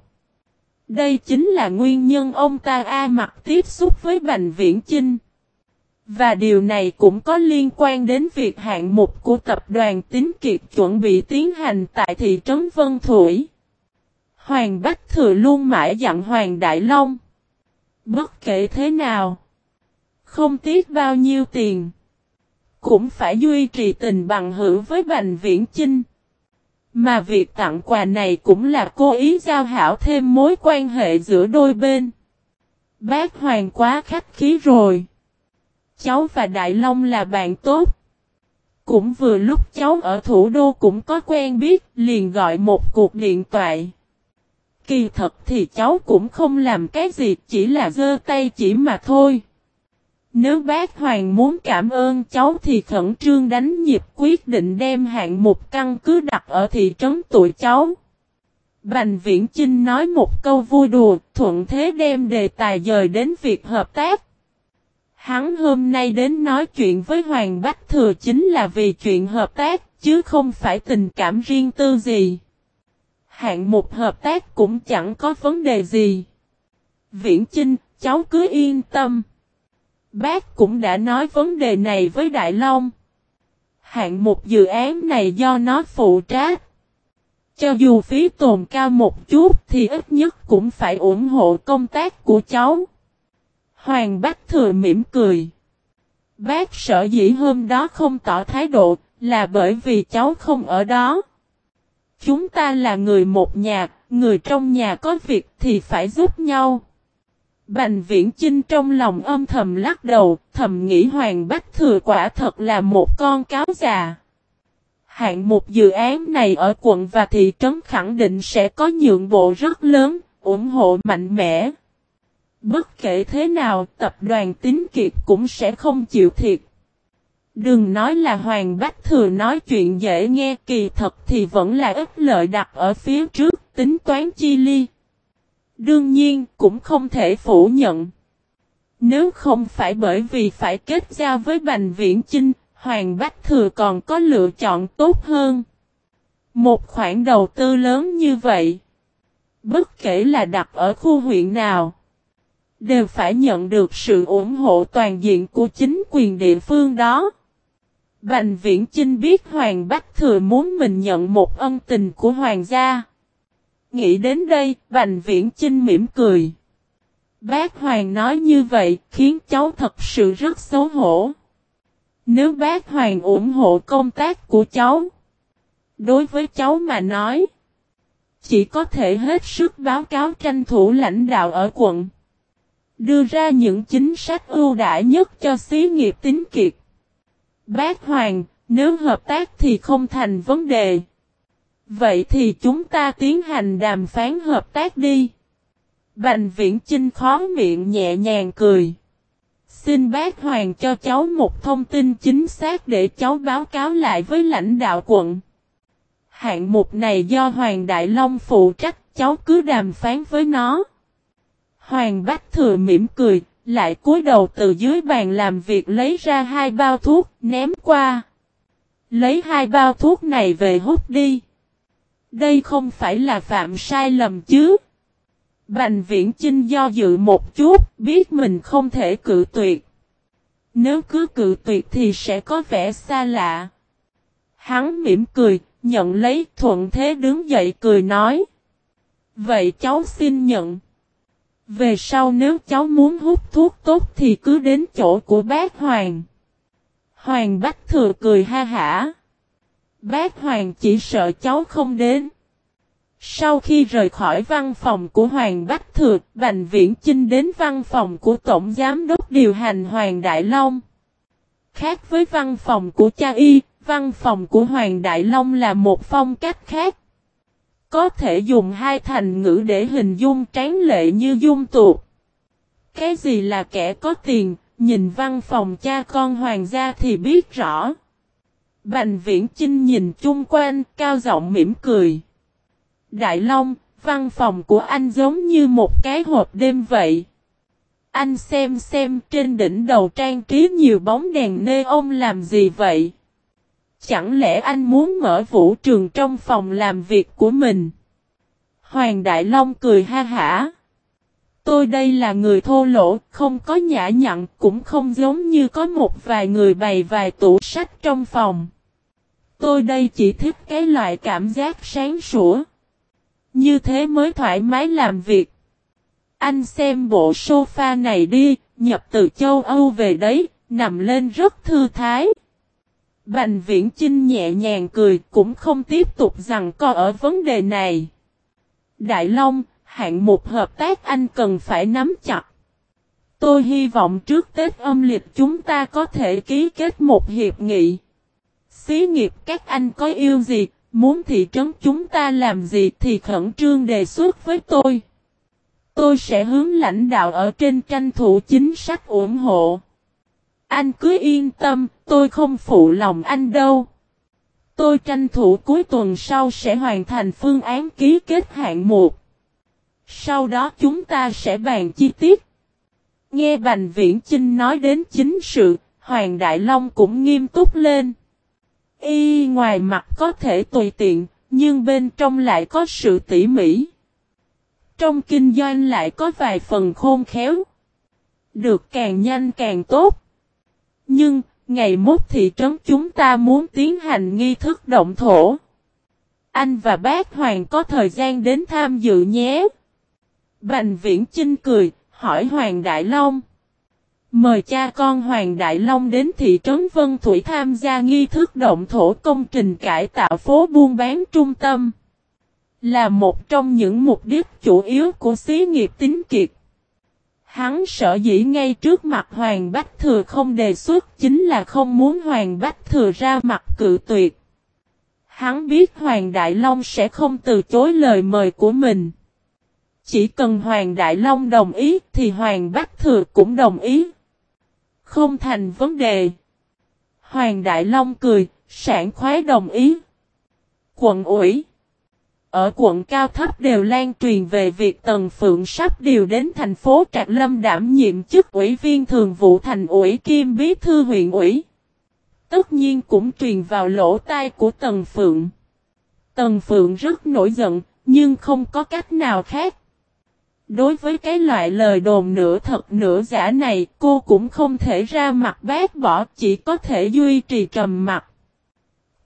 A: Đây chính là nguyên nhân ông ta A mặt tiếp xúc với Bành Viễn Chinh. Và điều này cũng có liên quan đến việc hạng mục của tập đoàn Tín Kiệt chuẩn bị tiến hành tại thị trấn Vân Thủy. Hoàng Bách Thừa luôn mãi dặn Hoàng Đại Long. Bất kể thế nào, không tiếc bao nhiêu tiền, cũng phải duy trì tình bằng hữu với Bành Viễn Chinh. Mà việc tặng quà này cũng là cố ý giao hảo thêm mối quan hệ giữa đôi bên. Bác Hoàng quá khách khí rồi. Cháu và Đại Long là bạn tốt. Cũng vừa lúc cháu ở thủ đô cũng có quen biết, liền gọi một cuộc điện thoại. Kỳ thật thì cháu cũng không làm cái gì, chỉ là dơ tay chỉ mà thôi. Nếu bác Hoàng muốn cảm ơn cháu thì khẩn trương đánh nhịp quyết định đem hạng mục căn cứ đặt ở thị trấn tuổi cháu. Bành Viễn Chinh nói một câu vui đùa, thuận thế đem đề tài dời đến việc hợp tác. Hắn hôm nay đến nói chuyện với Hoàng Bách Thừa chính là vì chuyện hợp tác, chứ không phải tình cảm riêng tư gì. Hạng mục hợp tác cũng chẳng có vấn đề gì. Viễn Chinh, cháu cứ yên tâm. Bác cũng đã nói vấn đề này với Đại Long. Hạng mục dự án này do nó phụ trách. Cho dù phí tồn cao một chút thì ít nhất cũng phải ủng hộ công tác của cháu. Hoàng Bách Thừa mỉm cười. Bác sợ dĩ hôm đó không tỏ thái độ là bởi vì cháu không ở đó. Chúng ta là người một nhà, người trong nhà có việc thì phải giúp nhau. Bành viễn Trinh trong lòng âm thầm lắc đầu, thầm nghĩ Hoàng Bách Thừa quả thật là một con cáo già. Hạng mục dự án này ở quận và thị trấn khẳng định sẽ có nhượng bộ rất lớn, ủng hộ mạnh mẽ. Bất kể thế nào, tập đoàn tín kiệt cũng sẽ không chịu thiệt. Đừng nói là Hoàng Bách Thừa nói chuyện dễ nghe kỳ thật thì vẫn là ít lợi đặt ở phía trước, tính toán chi ly. Đương nhiên, cũng không thể phủ nhận. Nếu không phải bởi vì phải kết giao với Bành Viễn Chinh, Hoàng Bách Thừa còn có lựa chọn tốt hơn. Một khoản đầu tư lớn như vậy, bất kể là đặt ở khu huyện nào, đều phải nhận được sự ủng hộ toàn diện của chính quyền địa phương đó. Bành Viễn Chinh biết Hoàng Bách Thừa muốn mình nhận một ân tình của Hoàng gia. Nghĩ đến đây, Bành Viễn Chinh mỉm cười. Bác Hoàng nói như vậy khiến cháu thật sự rất xấu hổ. Nếu bác Hoàng ủng hộ công tác của cháu, đối với cháu mà nói, chỉ có thể hết sức báo cáo tranh thủ lãnh đạo ở quận. Đưa ra những chính sách ưu đãi nhất cho xí nghiệp tính kiệt. Bác Hoàng, nếu hợp tác thì không thành vấn đề. Vậy thì chúng ta tiến hành đàm phán hợp tác đi. Bành viễn Trinh khó miệng nhẹ nhàng cười. Xin bác Hoàng cho cháu một thông tin chính xác để cháu báo cáo lại với lãnh đạo quận. Hạng mục này do Hoàng Đại Long phụ trách, cháu cứ đàm phán với nó. Hoàng Bách Thừa mỉm cười, lại cúi đầu từ dưới bàn làm việc lấy ra hai bao thuốc, ném qua. Lấy hai bao thuốc này về hút đi. Đây không phải là phạm sai lầm chứ. Bành viễn Trinh do dự một chút, biết mình không thể cự tuyệt. Nếu cứ cự tuyệt thì sẽ có vẻ xa lạ. Hắn mỉm cười, nhận lấy thuận thế đứng dậy cười nói. Vậy cháu xin nhận. Về sau nếu cháu muốn hút thuốc tốt thì cứ đến chỗ của bác Hoàng. Hoàng Bách Thừa cười ha hả. Bác Hoàng chỉ sợ cháu không đến. Sau khi rời khỏi văn phòng của Hoàng Bách Thừa, Bành Viễn Chinh đến văn phòng của Tổng Giám đốc điều hành Hoàng Đại Long. Khác với văn phòng của cha y, văn phòng của Hoàng Đại Long là một phong cách khác. Có thể dùng hai thành ngữ để hình dung tráng lệ như dung tuột. Cái gì là kẻ có tiền, nhìn văn phòng cha con hoàng gia thì biết rõ. Bành viễn Trinh nhìn chung quanh, cao giọng mỉm cười. Đại Long, văn phòng của anh giống như một cái hộp đêm vậy. Anh xem xem trên đỉnh đầu trang trí nhiều bóng đèn nê ông làm gì vậy? Chẳng lẽ anh muốn mở vũ trường trong phòng làm việc của mình? Hoàng Đại Long cười ha hả. Tôi đây là người thô lỗ, không có nhã nhặn, cũng không giống như có một vài người bày vài tủ sách trong phòng. Tôi đây chỉ thích cái loại cảm giác sáng sủa. Như thế mới thoải mái làm việc. Anh xem bộ sofa này đi, nhập từ châu Âu về đấy, nằm lên rất thư thái. Bành viễn Chinh nhẹ nhàng cười cũng không tiếp tục rằng co ở vấn đề này. Đại Long, hạng mục hợp tác anh cần phải nắm chặt. Tôi hy vọng trước Tết âm lịch chúng ta có thể ký kết một hiệp nghị. Xí nghiệp các anh có yêu gì, muốn thị trấn chúng ta làm gì thì khẩn trương đề xuất với tôi. Tôi sẽ hướng lãnh đạo ở trên tranh thủ chính sách ủng hộ. Anh cứ yên tâm, tôi không phụ lòng anh đâu. Tôi tranh thủ cuối tuần sau sẽ hoàn thành phương án ký kết hạng mục. Sau đó chúng ta sẽ bàn chi tiết. Nghe Bành Viễn Chinh nói đến chính sự, Hoàng Đại Long cũng nghiêm túc lên. Y ngoài mặt có thể tùy tiện, nhưng bên trong lại có sự tỉ mỉ. Trong kinh doanh lại có vài phần khôn khéo. Được càng nhanh càng tốt. Nhưng, ngày mốt thị trấn chúng ta muốn tiến hành nghi thức động thổ. Anh và bác Hoàng có thời gian đến tham dự nhé. Bành viễn Chinh cười, hỏi Hoàng Đại Long. Mời cha con Hoàng Đại Long đến thị trấn Vân Thủy tham gia nghi thức động thổ công trình cải tạo phố buôn bán trung tâm. Là một trong những mục đích chủ yếu của xí nghiệp tính kiệt. Hắn sợ dĩ ngay trước mặt Hoàng Bách Thừa không đề xuất chính là không muốn Hoàng Bách Thừa ra mặt cự tuyệt. Hắn biết Hoàng Đại Long sẽ không từ chối lời mời của mình. Chỉ cần Hoàng Đại Long đồng ý thì Hoàng bắc Thừa cũng đồng ý. Không thành vấn đề. Hoàng Đại Long cười, sản khoái đồng ý. Quận ủy Ở quận cao thấp đều lan truyền về việc Tần Phượng sắp điều đến thành phố Trạc Lâm đảm nhiệm chức ủy viên thường vụ thành ủy kim bí thư huyện ủy. Tất nhiên cũng truyền vào lỗ tai của Tần Phượng. Tần Phượng rất nổi giận, nhưng không có cách nào khác. Đối với cái loại lời đồn nửa thật nửa giả này, cô cũng không thể ra mặt bác bỏ, chỉ có thể duy trì trầm mặt.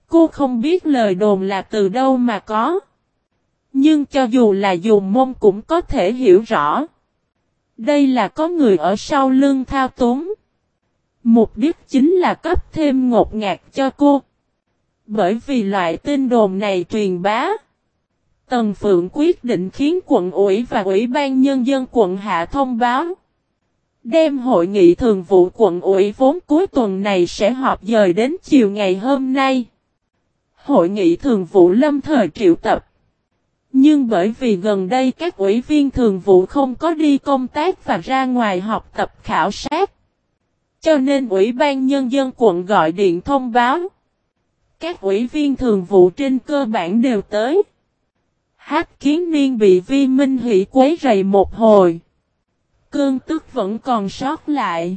A: Cô không biết lời đồn là từ đâu mà có. Nhưng cho dù là dùng mông cũng có thể hiểu rõ. Đây là có người ở sau lưng thao túng. Mục đích chính là cấp thêm ngột ngạt cho cô. Bởi vì loại tin đồn này truyền bá. Tần Phượng quyết định khiến quận ủy và ủy ban nhân dân quận hạ thông báo. Đem hội nghị thường vụ quận ủy vốn cuối tuần này sẽ họp dời đến chiều ngày hôm nay. Hội nghị thường vụ lâm thời triệu tập. Nhưng bởi vì gần đây các ủy viên thường vụ không có đi công tác và ra ngoài học tập khảo sát. Cho nên Ủy ban Nhân dân quận gọi điện thông báo. Các ủy viên thường vụ trên cơ bản đều tới. Hát kiến niên bị vi minh hỷ quấy rầy một hồi. Cơn tức vẫn còn sót lại.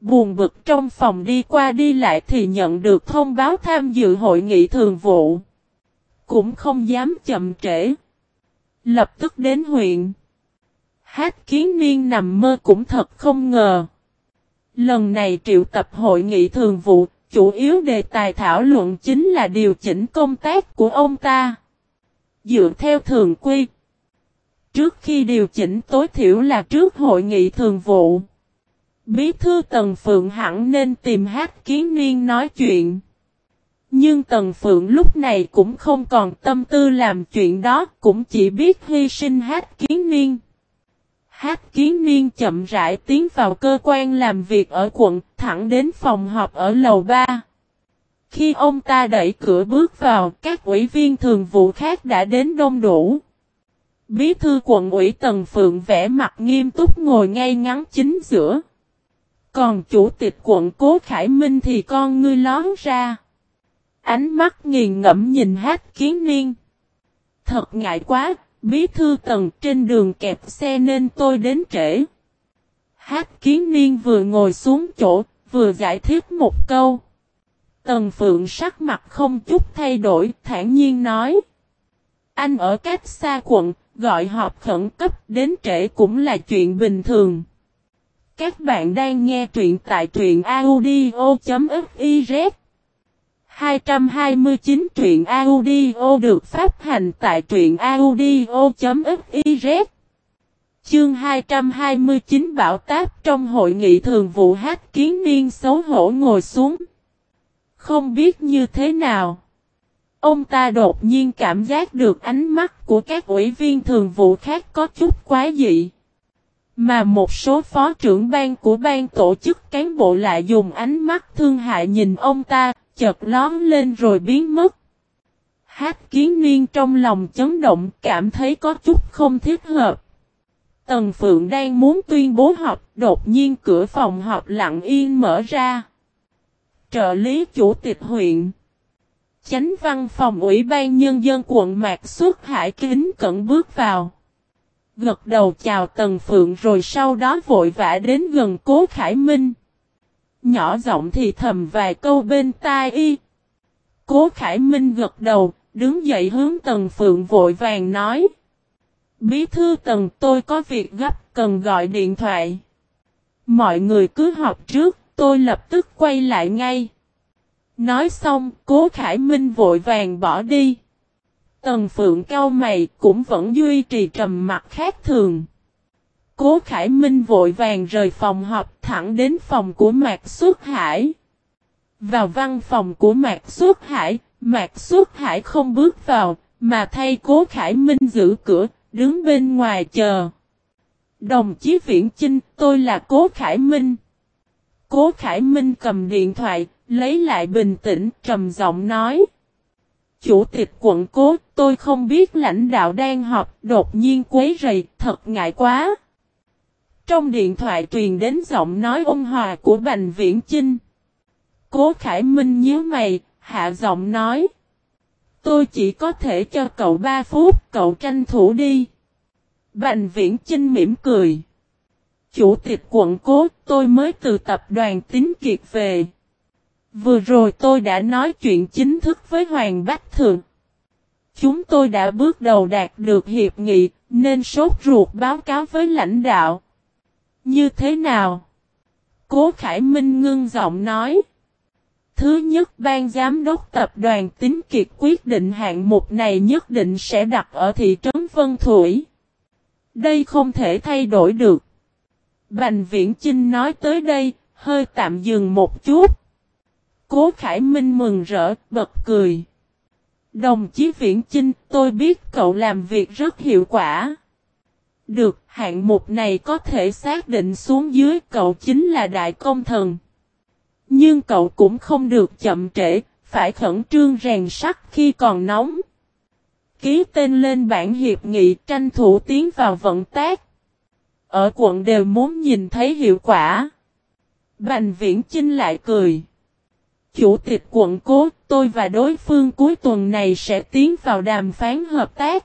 A: Buồn bực trong phòng đi qua đi lại thì nhận được thông báo tham dự hội nghị thường vụ. Cũng không dám chậm trễ. Lập tức đến huyện. Hát kiến niên nằm mơ cũng thật không ngờ. Lần này triệu tập hội nghị thường vụ, chủ yếu đề tài thảo luận chính là điều chỉnh công tác của ông ta. Dựa theo thường quy. Trước khi điều chỉnh tối thiểu là trước hội nghị thường vụ. Bí thư Tần Phượng hẳn nên tìm hát kiến niên nói chuyện. Nhưng Tần Phượng lúc này cũng không còn tâm tư làm chuyện đó, cũng chỉ biết hy sinh hát kiến niên. Hát kiến niên chậm rãi tiến vào cơ quan làm việc ở quận, thẳng đến phòng họp ở lầu 3. Khi ông ta đẩy cửa bước vào, các ủy viên thường vụ khác đã đến đông đủ. Bí thư quận ủy Tần Phượng vẽ mặt nghiêm túc ngồi ngay ngắn chính giữa. Còn chủ tịch quận Cố Khải Minh thì con ngươi lón ra. Ánh mắt nghiền ngẫm nhìn hát kiến niên. Thật ngại quá, bí thư tần trên đường kẹp xe nên tôi đến trễ. Hát kiến niên vừa ngồi xuống chỗ, vừa giải thích một câu. Tần Phượng sắc mặt không chút thay đổi, thản nhiên nói. Anh ở cách xa quận, gọi họp khẩn cấp đến trễ cũng là chuyện bình thường. Các bạn đang nghe truyện tại truyện audio.fiz 229 truyện audio được phát hành tại truyện audio.fiz Chương 229 bảo táp trong hội nghị thường vụ hát kiến niên xấu hổ ngồi xuống. Không biết như thế nào. Ông ta đột nhiên cảm giác được ánh mắt của các ủy viên thường vụ khác có chút quá dị. Mà một số phó trưởng ban của ban tổ chức cán bộ lại dùng ánh mắt thương hại nhìn ông ta, chợt lón lên rồi biến mất. Hát kiến niên trong lòng chấn động cảm thấy có chút không thích hợp. Tần Phượng đang muốn tuyên bố họp, đột nhiên cửa phòng họp lặng yên mở ra. Trợ lý chủ tịch huyện. Chánh văn phòng ủy ban nhân dân quận Mạc Xuất Hải kính cẩn bước vào. Gật đầu chào Tần Phượng rồi sau đó vội vã đến gần Cố Khải Minh. Nhỏ giọng thì thầm vài câu bên tai y. Cố Khải Minh gật đầu, đứng dậy hướng Tần Phượng vội vàng nói. Bí thư tần tôi có việc gấp cần gọi điện thoại. Mọi người cứ họp trước, tôi lập tức quay lại ngay. Nói xong, cố Khải Minh vội vàng bỏ đi. Tần Phượng cao mày cũng vẫn duy trì trầm mặt khác thường. Cố Khải Minh vội vàng rời phòng họp thẳng đến phòng của Mạc Xuất Hải. Vào văn phòng của Mạc Xuất Hải, Mạc Xuất Hải không bước vào, mà thay Cố Khải Minh giữ cửa, đứng bên ngoài chờ. Đồng chí Viễn Chinh, tôi là Cố Khải Minh. Cố Khải Minh cầm điện thoại, lấy lại bình tĩnh, trầm giọng nói. Chủ tịch quận Cố, tôi không biết lãnh đạo đang họp, đột nhiên quấy rầy, thật ngại quá. Trong điện thoại truyền đến giọng nói ôn hòa của Bành Viễn Chinh. Cố Khải Minh nhíu mày, hạ giọng nói. Tôi chỉ có thể cho cậu 3 phút, cậu tranh thủ đi. Bành Viễn Chinh mỉm cười. Chủ tịch quận cố, tôi mới từ tập đoàn tín kiệt về. Vừa rồi tôi đã nói chuyện chính thức với Hoàng Bách Thượng. Chúng tôi đã bước đầu đạt được hiệp nghị, nên sốt ruột báo cáo với lãnh đạo. Như thế nào? Cố Khải Minh ngưng giọng nói. Thứ nhất ban giám đốc tập đoàn Tín Kiệt quyết định hạng mục này nhất định sẽ đặt ở thị trấn Vân Thủy. Đây không thể thay đổi được. Bành Viễn Chinh nói tới đây, hơi tạm dừng một chút. Cố Khải Minh mừng rỡ, bật cười. Đồng chí Viễn Chinh, tôi biết cậu làm việc rất hiệu quả. Được, hạng mục này có thể xác định xuống dưới cậu chính là đại công thần. Nhưng cậu cũng không được chậm trễ, phải khẩn trương rèn sắt khi còn nóng. Ký tên lên bản hiệp nghị tranh thủ tiến vào vận tác. Ở quận đều muốn nhìn thấy hiệu quả. Bành viễn Chinh lại cười. Chủ tịch quận cố, tôi và đối phương cuối tuần này sẽ tiến vào đàm phán hợp tác.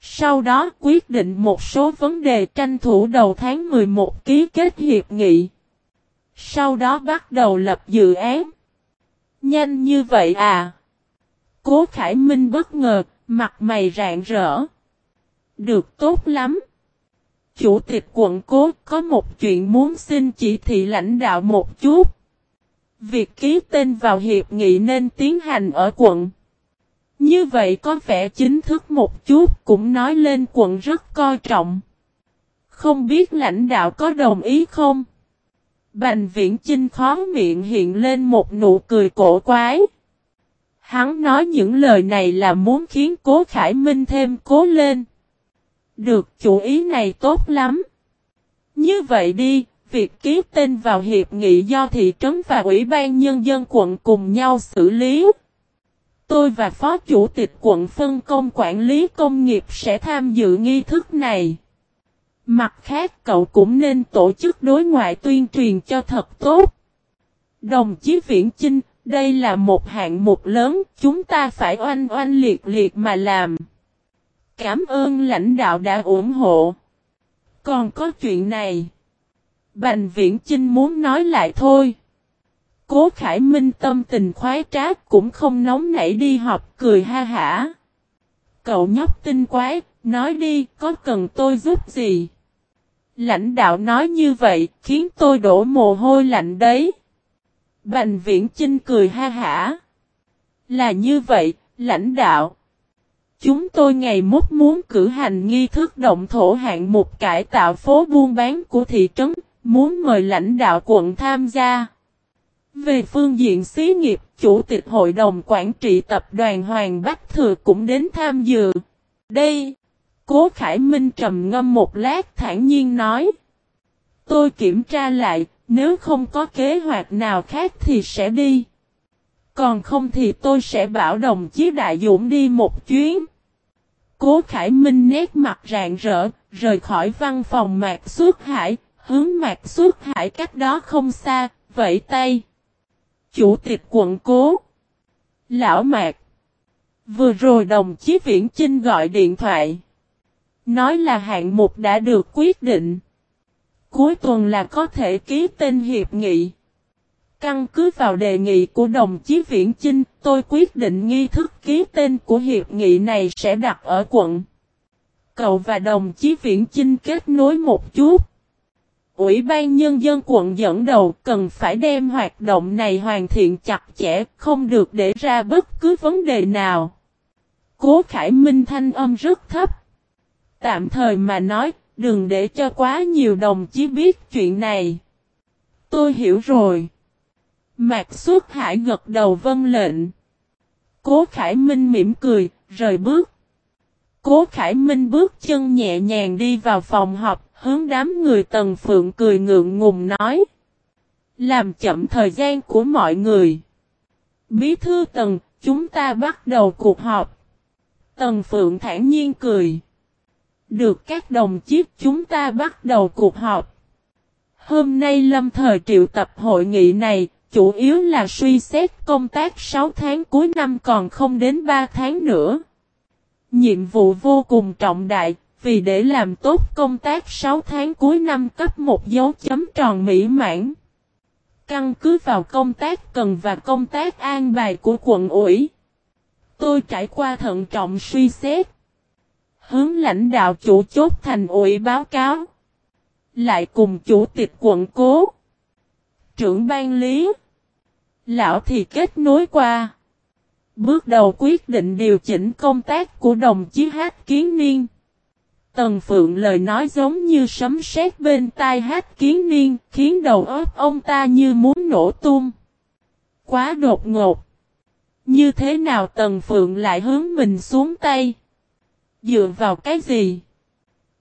A: Sau đó quyết định một số vấn đề tranh thủ đầu tháng 11 ký kết hiệp nghị. Sau đó bắt đầu lập dự án. Nhanh như vậy à? Cố Khải Minh bất ngờ, mặt mày rạng rỡ. Được tốt lắm. Chủ tịch quận cố có một chuyện muốn xin chỉ thị lãnh đạo một chút. Việc ký tên vào hiệp nghị nên tiến hành ở quận. Như vậy có vẻ chính thức một chút, cũng nói lên quận rất coi trọng. Không biết lãnh đạo có đồng ý không? Bành viễn chinh khó miệng hiện lên một nụ cười cổ quái. Hắn nói những lời này là muốn khiến cố Khải Minh thêm cố lên. Được chủ ý này tốt lắm. Như vậy đi, việc ký tên vào hiệp nghị do thị trấn và ủy ban nhân dân quận cùng nhau xử lý. Tôi và phó chủ tịch quận phân công quản lý công nghiệp sẽ tham dự nghi thức này. Mặt khác cậu cũng nên tổ chức đối ngoại tuyên truyền cho thật tốt. Đồng chí Viễn Chinh, đây là một hạng mục lớn, chúng ta phải oanh oanh liệt liệt mà làm. Cảm ơn lãnh đạo đã ủng hộ. Còn có chuyện này. Bành Viễn Chinh muốn nói lại thôi. Cố Khải Minh tâm tình khoái trác cũng không nóng nảy đi họp cười ha hả. Cậu nhóc tinh quái, nói đi, có cần tôi giúp gì? Lãnh đạo nói như vậy, khiến tôi đổ mồ hôi lạnh đấy. Bành viễn Trinh cười ha hả. Là như vậy, lãnh đạo. Chúng tôi ngày mốt muốn cử hành nghi thức động thổ hạng mục cải tạo phố buôn bán của thị trấn, muốn mời lãnh đạo quận tham gia. Về phương diện xí nghiệp, Chủ tịch Hội đồng Quản trị Tập đoàn Hoàng Bách Thừa cũng đến tham dự. Đây, Cố Khải Minh trầm ngâm một lát thản nhiên nói. Tôi kiểm tra lại, nếu không có kế hoạch nào khác thì sẽ đi. Còn không thì tôi sẽ bảo đồng chí Đại Dũng đi một chuyến. Cố Khải Minh nét mặt rạng rỡ, rời khỏi văn phòng Mạc Xuất Hải, hướng Mạc Xuất Hải cách đó không xa, vẫy tay. Chủ tịch quận Cố Lão Mạc Vừa rồi đồng chí Viễn Chinh gọi điện thoại. Nói là hạng mục đã được quyết định. Cuối tuần là có thể ký tên hiệp nghị. Căn cứ vào đề nghị của đồng chí Viễn Chinh, tôi quyết định nghi thức ký tên của hiệp nghị này sẽ đặt ở quận. cậu và đồng chí Viễn Chinh kết nối một chút. Ủy ban Nhân dân quận dẫn đầu cần phải đem hoạt động này hoàn thiện chặt chẽ, không được để ra bất cứ vấn đề nào. Cố Khải Minh thanh âm rất thấp. Tạm thời mà nói, đừng để cho quá nhiều đồng chí biết chuyện này. Tôi hiểu rồi. Mạc Xuất Hải gật đầu vân lệnh. Cố Khải Minh mỉm cười, rời bước. Cố Khải Minh bước chân nhẹ nhàng đi vào phòng họp, hướng đám người Tần Phượng cười ngượng ngùng nói. Làm chậm thời gian của mọi người. Bí thư Tần, chúng ta bắt đầu cuộc họp. Tần Phượng thản nhiên cười. Được các đồng chí chúng ta bắt đầu cuộc họp. Hôm nay lâm thời triệu tập hội nghị này, chủ yếu là suy xét công tác 6 tháng cuối năm còn không đến 3 tháng nữa. Nhiệm vụ vô cùng trọng đại, vì để làm tốt công tác 6 tháng cuối năm cấp một dấu chấm tròn mỹ mãn. Căn cứ vào công tác cần và công tác an bài của quận ủy. Tôi trải qua thận trọng suy xét. Hướng lãnh đạo chủ chốt thành ủy báo cáo. Lại cùng chủ tịch quận cố. Trưởng ban lý. Lão thì kết nối qua. Bước đầu quyết định điều chỉnh công tác của đồng chí Hát Kiến Niên. Tần Phượng lời nói giống như sấm sét bên tai Hát Kiến Niên, khiến đầu óc ông ta như muốn nổ tung. Quá đột ngột. Như thế nào Tần Phượng lại hướng mình xuống tay? Dựa vào cái gì?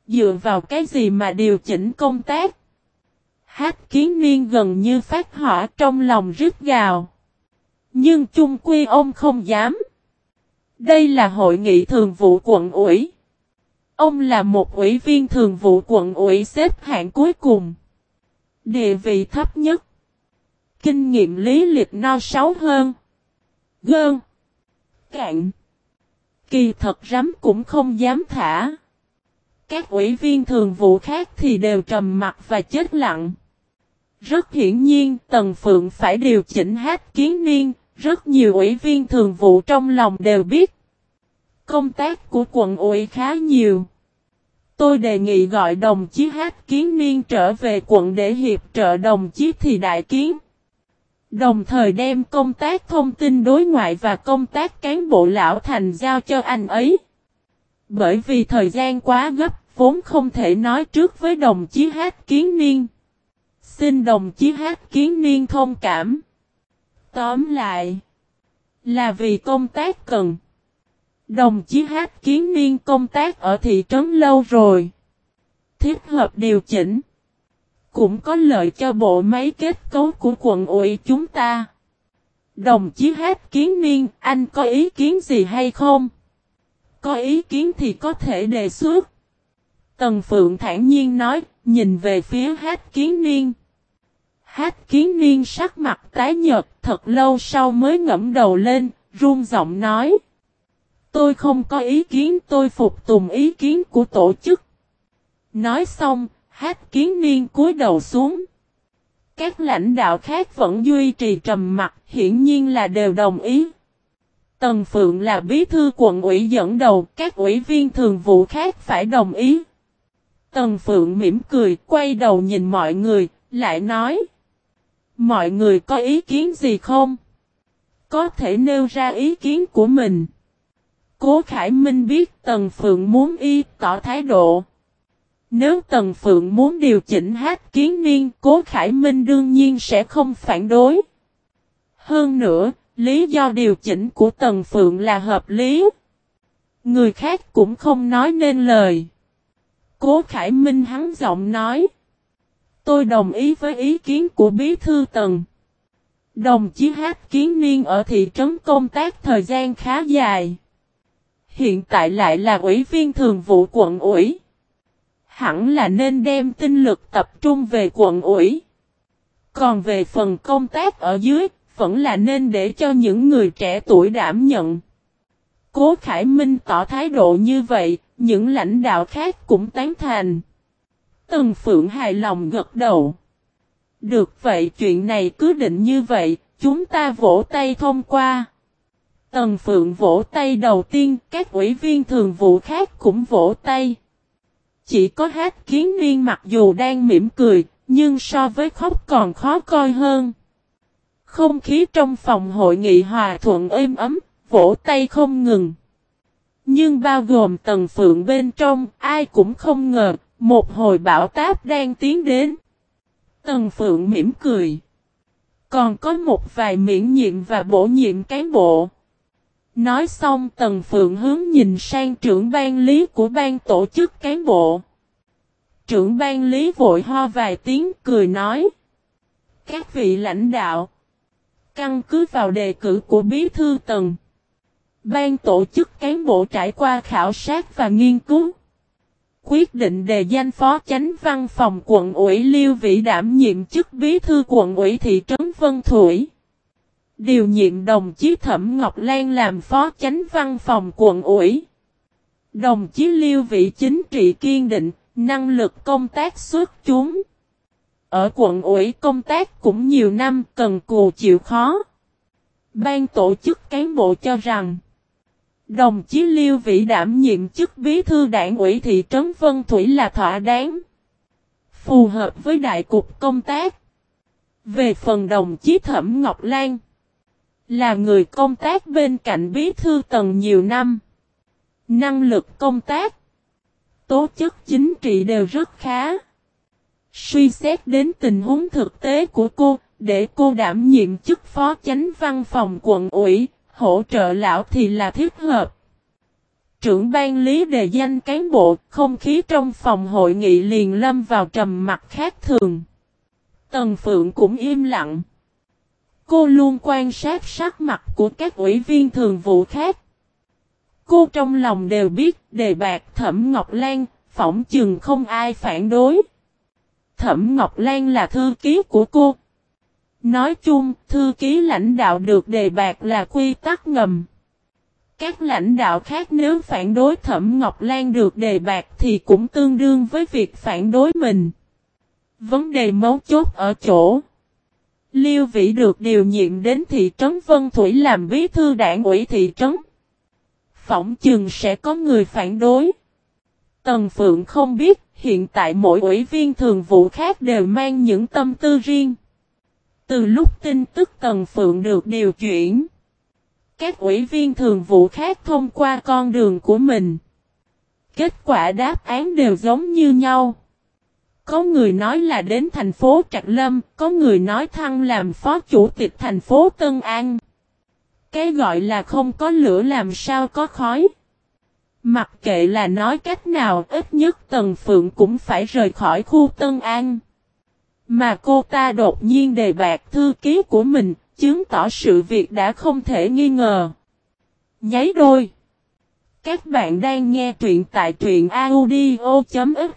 A: Dựa vào cái gì mà điều chỉnh công tác? Hát kiến niên gần như phát hỏa trong lòng rứt gào. Nhưng chung quy ông không dám. Đây là hội nghị thường vụ quận ủy. Ông là một ủy viên thường vụ quận ủy xếp hạng cuối cùng. Địa vị thấp nhất. Kinh nghiệm lý lịch no sáu hơn. Gơn. Cạn. Kỳ thật rắm cũng không dám thả. Các ủy viên thường vụ khác thì đều trầm mặt và chết lặng. Rất hiển nhiên Tần Phượng phải điều chỉnh hát kiến niên, rất nhiều ủy viên thường vụ trong lòng đều biết. Công tác của quận ủy khá nhiều. Tôi đề nghị gọi đồng chí hát kiến niên trở về quận để hiệp trợ đồng chí thì đại kiến. Đồng thời đem công tác thông tin đối ngoại và công tác cán bộ lão thành giao cho anh ấy. Bởi vì thời gian quá gấp, vốn không thể nói trước với đồng chí hát kiến niên. Xin đồng chí hát kiến niên thông cảm. Tóm lại, là vì công tác cần. Đồng chí hát kiến niên công tác ở thị trấn lâu rồi. Thiết hợp điều chỉnh cũng có lợi cho bộ máy kết cấu của quận ủy chúng ta. Đồng chí hát kiến niên, anh có ý kiến gì hay không? Có ý kiến thì có thể đề xuất. Tần Phượng thản nhiên nói, nhìn về phía hát kiến niên. Hát kiến niên sắc mặt tái nhợt, thật lâu sau mới ngẫm đầu lên, run giọng nói. Tôi không có ý kiến, tôi phục tùng ý kiến của tổ chức. Nói xong, Hát kiến niên cúi đầu xuống. Các lãnh đạo khác vẫn duy trì trầm mặt, hiển nhiên là đều đồng ý. Tần Phượng là bí thư quận ủy dẫn đầu, các ủy viên thường vụ khác phải đồng ý. Tần Phượng mỉm cười, quay đầu nhìn mọi người, lại nói. Mọi người có ý kiến gì không? Có thể nêu ra ý kiến của mình. Cố Khải Minh biết Tần Phượng muốn y tỏ thái độ. Nếu Tần Phượng muốn điều chỉnh hát kiến niên, Cố Khải Minh đương nhiên sẽ không phản đối. Hơn nữa, lý do điều chỉnh của Tần Phượng là hợp lý. Người khác cũng không nói nên lời. Cố Khải Minh hắn giọng nói. Tôi đồng ý với ý kiến của Bí Thư Tần. Đồng chí hát kiến niên ở thị trấn công tác thời gian khá dài. Hiện tại lại là ủy viên thường vụ quận ủy hẳn là nên đem tinh lực tập trung về quận ủy. Còn về phần công tác ở dưới, vẫn là nên để cho những người trẻ tuổi đảm nhận. Cố Khải Minh tỏ thái độ như vậy, những lãnh đạo khác cũng tán thành. Tần Phượng hài lòng gật đầu. Được vậy chuyện này cứ định như vậy, chúng ta vỗ tay thông qua. Tần Phượng vỗ tay đầu tiên, các ủy viên thường vụ khác cũng vỗ tay. Chỉ có hát kiến niên mặc dù đang mỉm cười, nhưng so với khóc còn khó coi hơn. Không khí trong phòng hội nghị hòa thuận êm ấm, vỗ tay không ngừng. Nhưng bao gồm tầng phượng bên trong, ai cũng không ngờ, một hồi bão táp đang tiến đến. Tần phượng mỉm cười. Còn có một vài miễn nhiệm và bổ nhiệm cán bộ. Nói xong, Tần Phượng hướng nhìn sang trưởng ban lý của ban tổ chức cán bộ. Trưởng ban lý vội ho vài tiếng, cười nói. Các vị lãnh đạo. Căn cứ vào đề cử của bí thư Tần. Ban tổ chức cán bộ trải qua khảo sát và nghiên cứu. Quyết định đề danh phó chánh văn phòng quận ủy Liêu Vĩ đảm nhiệm chức bí thư quận ủy thị trấn Vân Thủy. Điều nhiệm đồng chí Thẩm Ngọc Lan làm phó chánh văn phòng quận ủy. Đồng chí Liêu Vĩ chính trị kiên định, năng lực công tác xuất chúng. Ở quận ủy công tác cũng nhiều năm cần cù chịu khó. Ban tổ chức cán bộ cho rằng Đồng chí Liêu Vĩ đảm nhiệm chức bí thư đảng ủy thị trấn Vân Thủy là thỏa đáng. Phù hợp với đại cục công tác. Về phần đồng chí Thẩm Ngọc Lan. Là người công tác bên cạnh bí thư tầng nhiều năm. Năng lực công tác. Tố chất chính trị đều rất khá. Suy xét đến tình huống thực tế của cô, để cô đảm nhiệm chức phó chánh văn phòng quận ủy, hỗ trợ lão thì là thiết hợp. Trưởng ban lý đề danh cán bộ, không khí trong phòng hội nghị liền lâm vào trầm mặt khác thường. Tần Phượng cũng im lặng. Cô luôn quan sát sắc mặt của các ủy viên thường vụ khác. Cô trong lòng đều biết đề bạc Thẩm Ngọc Lan, phỏng chừng không ai phản đối. Thẩm Ngọc Lan là thư ký của cô, Nói chung, thư ký lãnh đạo được đề bạc là quy tắc ngầm. Các lãnh đạo khác nếu phản đối Thẩm Ngọc Lan được đề bạc thì cũng tương đương với việc phản đối mình. Vấn đề mấu chốt ở chỗ. Liêu Vĩ được điều nhiệm đến thị trấn Vân Thủy làm bí thư đảng ủy thị trấn. Phỏng chừng sẽ có người phản đối. Tần Phượng không biết hiện tại mỗi ủy viên thường vụ khác đều mang những tâm tư riêng. Từ lúc tin tức Tần Phượng được điều chuyển, các ủy viên thường vụ khác thông qua con đường của mình. Kết quả đáp án đều giống như nhau. Có người nói là đến thành phố Trạc Lâm, có người nói thăng làm phó chủ tịch thành phố Tân An. Cái gọi là không có lửa làm sao có khói. Mặc kệ là nói cách nào ít nhất Tần Phượng cũng phải rời khỏi khu Tân An. Mà cô ta đột nhiên đề bạc thư ký của mình, chứng tỏ sự việc đã không thể nghi ngờ. Nháy đôi. Các bạn đang nghe truyện tại truyện audio.fiz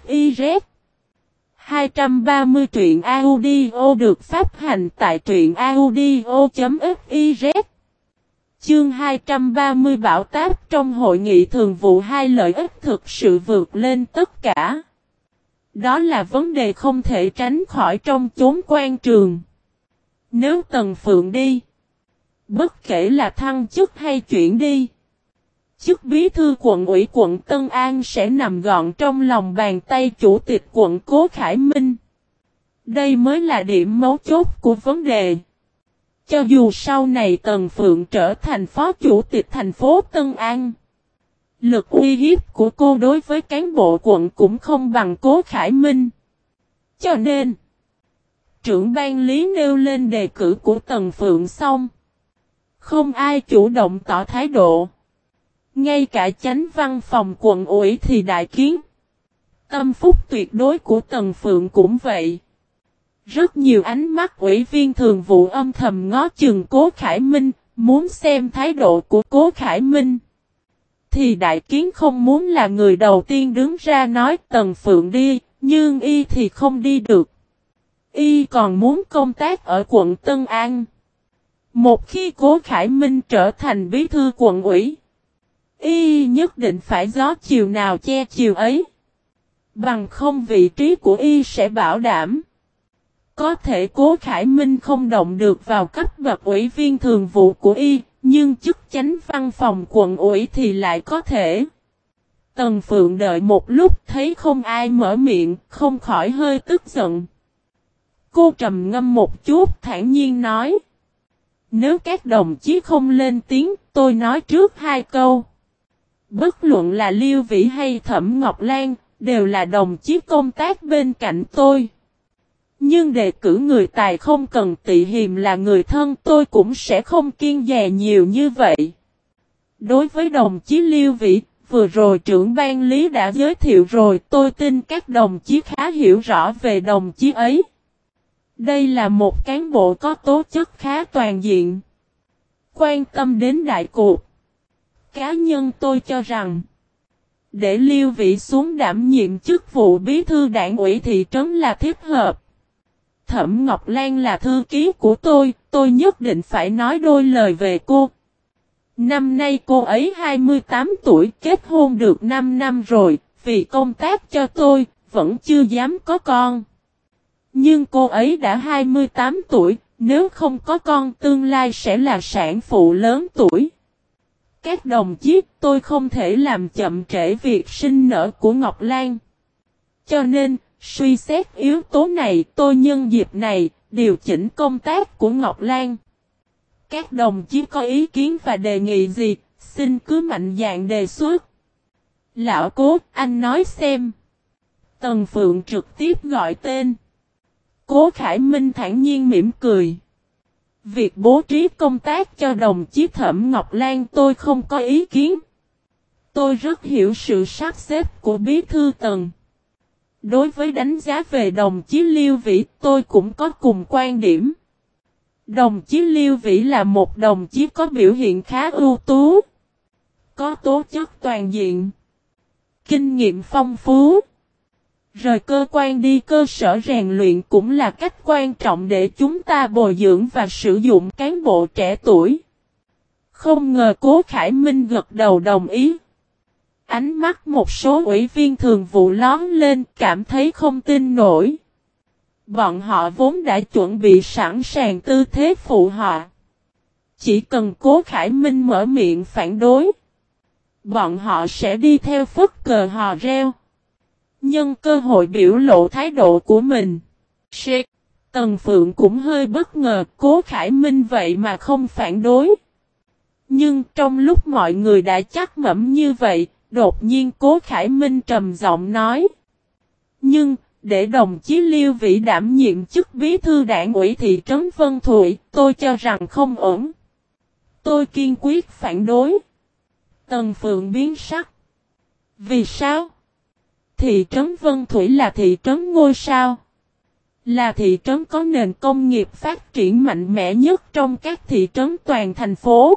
A: 230 truyện audio được phát hành tại truyện audio.fiz Chương 230 bảo táp trong hội nghị thường vụ hai lợi ích thực sự vượt lên tất cả. Đó là vấn đề không thể tránh khỏi trong chốn quan trường. Nếu Tần Phượng đi, bất kể là thăng chức hay chuyển đi, chức bí thư quận ủy quận Tân An sẽ nằm gọn trong lòng bàn tay chủ tịch quận Cố Khải Minh. Đây mới là điểm mấu chốt của vấn đề. Cho dù sau này Tần Phượng trở thành phó chủ tịch thành phố Tân An, Lực uy hiếp của cô đối với cán bộ quận cũng không bằng cố Khải Minh. Cho nên, trưởng ban lý nêu lên đề cử của Tần Phượng xong. Không ai chủ động tỏ thái độ. Ngay cả chánh văn phòng quận ủy thì đại kiến. Tâm phúc tuyệt đối của Tần Phượng cũng vậy. Rất nhiều ánh mắt ủy viên thường vụ âm thầm ngó chừng Cố Khải Minh, muốn xem thái độ của Cố Khải Minh thì đại kiến không muốn là người đầu tiên đứng ra nói Tần Phượng đi, nhưng y thì không đi được. Y còn muốn công tác ở quận Tân An. Một khi Cố Khải Minh trở thành bí thư quận ủy, y nhất định phải gió chiều nào che chiều ấy. Bằng không vị trí của y sẽ bảo đảm. Có thể Cố Khải Minh không động được vào cấp bậc ủy viên thường vụ của y, nhưng chức chánh văn phòng quận ủy thì lại có thể. Tần Phượng đợi một lúc thấy không ai mở miệng, không khỏi hơi tức giận. Cô trầm ngâm một chút thản nhiên nói. Nếu các đồng chí không lên tiếng, tôi nói trước hai câu. Bất luận là Liêu Vĩ hay Thẩm Ngọc Lan, đều là đồng chí công tác bên cạnh tôi. Nhưng đề cử người tài không cần tị hiềm là người thân tôi cũng sẽ không kiên dè nhiều như vậy. Đối với đồng chí Liêu Vĩ, vừa rồi trưởng ban lý đã giới thiệu rồi tôi tin các đồng chí khá hiểu rõ về đồng chí ấy. Đây là một cán bộ có tố chất khá toàn diện. Quan tâm đến đại cuộc. Cá nhân tôi cho rằng, để Liêu Vĩ xuống đảm nhiệm chức vụ bí thư đảng ủy thị trấn là thích hợp. Thẩm Ngọc Lan là thư ký của tôi, tôi nhất định phải nói đôi lời về cô. Năm nay cô ấy 28 tuổi, kết hôn được 5 năm rồi, vì công tác cho tôi, vẫn chưa dám có con. Nhưng cô ấy đã 28 tuổi, nếu không có con tương lai sẽ là sản phụ lớn tuổi. Các đồng chí, tôi không thể làm chậm trễ việc sinh nở của Ngọc Lan. Cho nên, suy xét yếu tố này, tôi nhân dịp này, điều chỉnh công tác của Ngọc Lan. Các đồng chí có ý kiến và đề nghị gì, xin cứ mạnh dạn đề xuất. Lão cố, anh nói xem. Tần Phượng trực tiếp gọi tên. Cố Khải Minh thản nhiên mỉm cười. Việc bố trí công tác cho đồng chí Thẩm Ngọc Lan tôi không có ý kiến. Tôi rất hiểu sự sắp xếp của bí thư tần. Đối với đánh giá về đồng chí Liêu Vĩ, tôi cũng có cùng quan điểm. Đồng chí Liêu Vĩ là một đồng chí có biểu hiện khá ưu tú. Có tố chất toàn diện. Kinh nghiệm phong phú. Rời cơ quan đi, cơ sở rèn luyện cũng là cách quan trọng để chúng ta bồi dưỡng và sử dụng cán bộ trẻ tuổi. Không ngờ Cố Khải Minh gật đầu đồng ý. Ánh mắt một số ủy viên thường vụ lón lên cảm thấy không tin nổi. Bọn họ vốn đã chuẩn bị sẵn sàng tư thế phụ họ. Chỉ cần Cố Khải Minh mở miệng phản đối. Bọn họ sẽ đi theo phức cờ hò reo. Nhân cơ hội biểu lộ thái độ của mình. Shit! Tần Phượng cũng hơi bất ngờ cố Khải Minh vậy mà không phản đối. Nhưng trong lúc mọi người đã chắc mẩm như vậy, đột nhiên cố Khải Minh trầm giọng nói. Nhưng, để đồng chí Liêu Vĩ đảm nhiệm chức bí thư đảng ủy thị trấn Vân Thụy, tôi cho rằng không ổn. Tôi kiên quyết phản đối. Tần Phượng biến sắc. Vì sao? Thị trấn Vân Thủy là thị trấn ngôi sao. Là thị trấn có nền công nghiệp phát triển mạnh mẽ nhất trong các thị trấn toàn thành phố.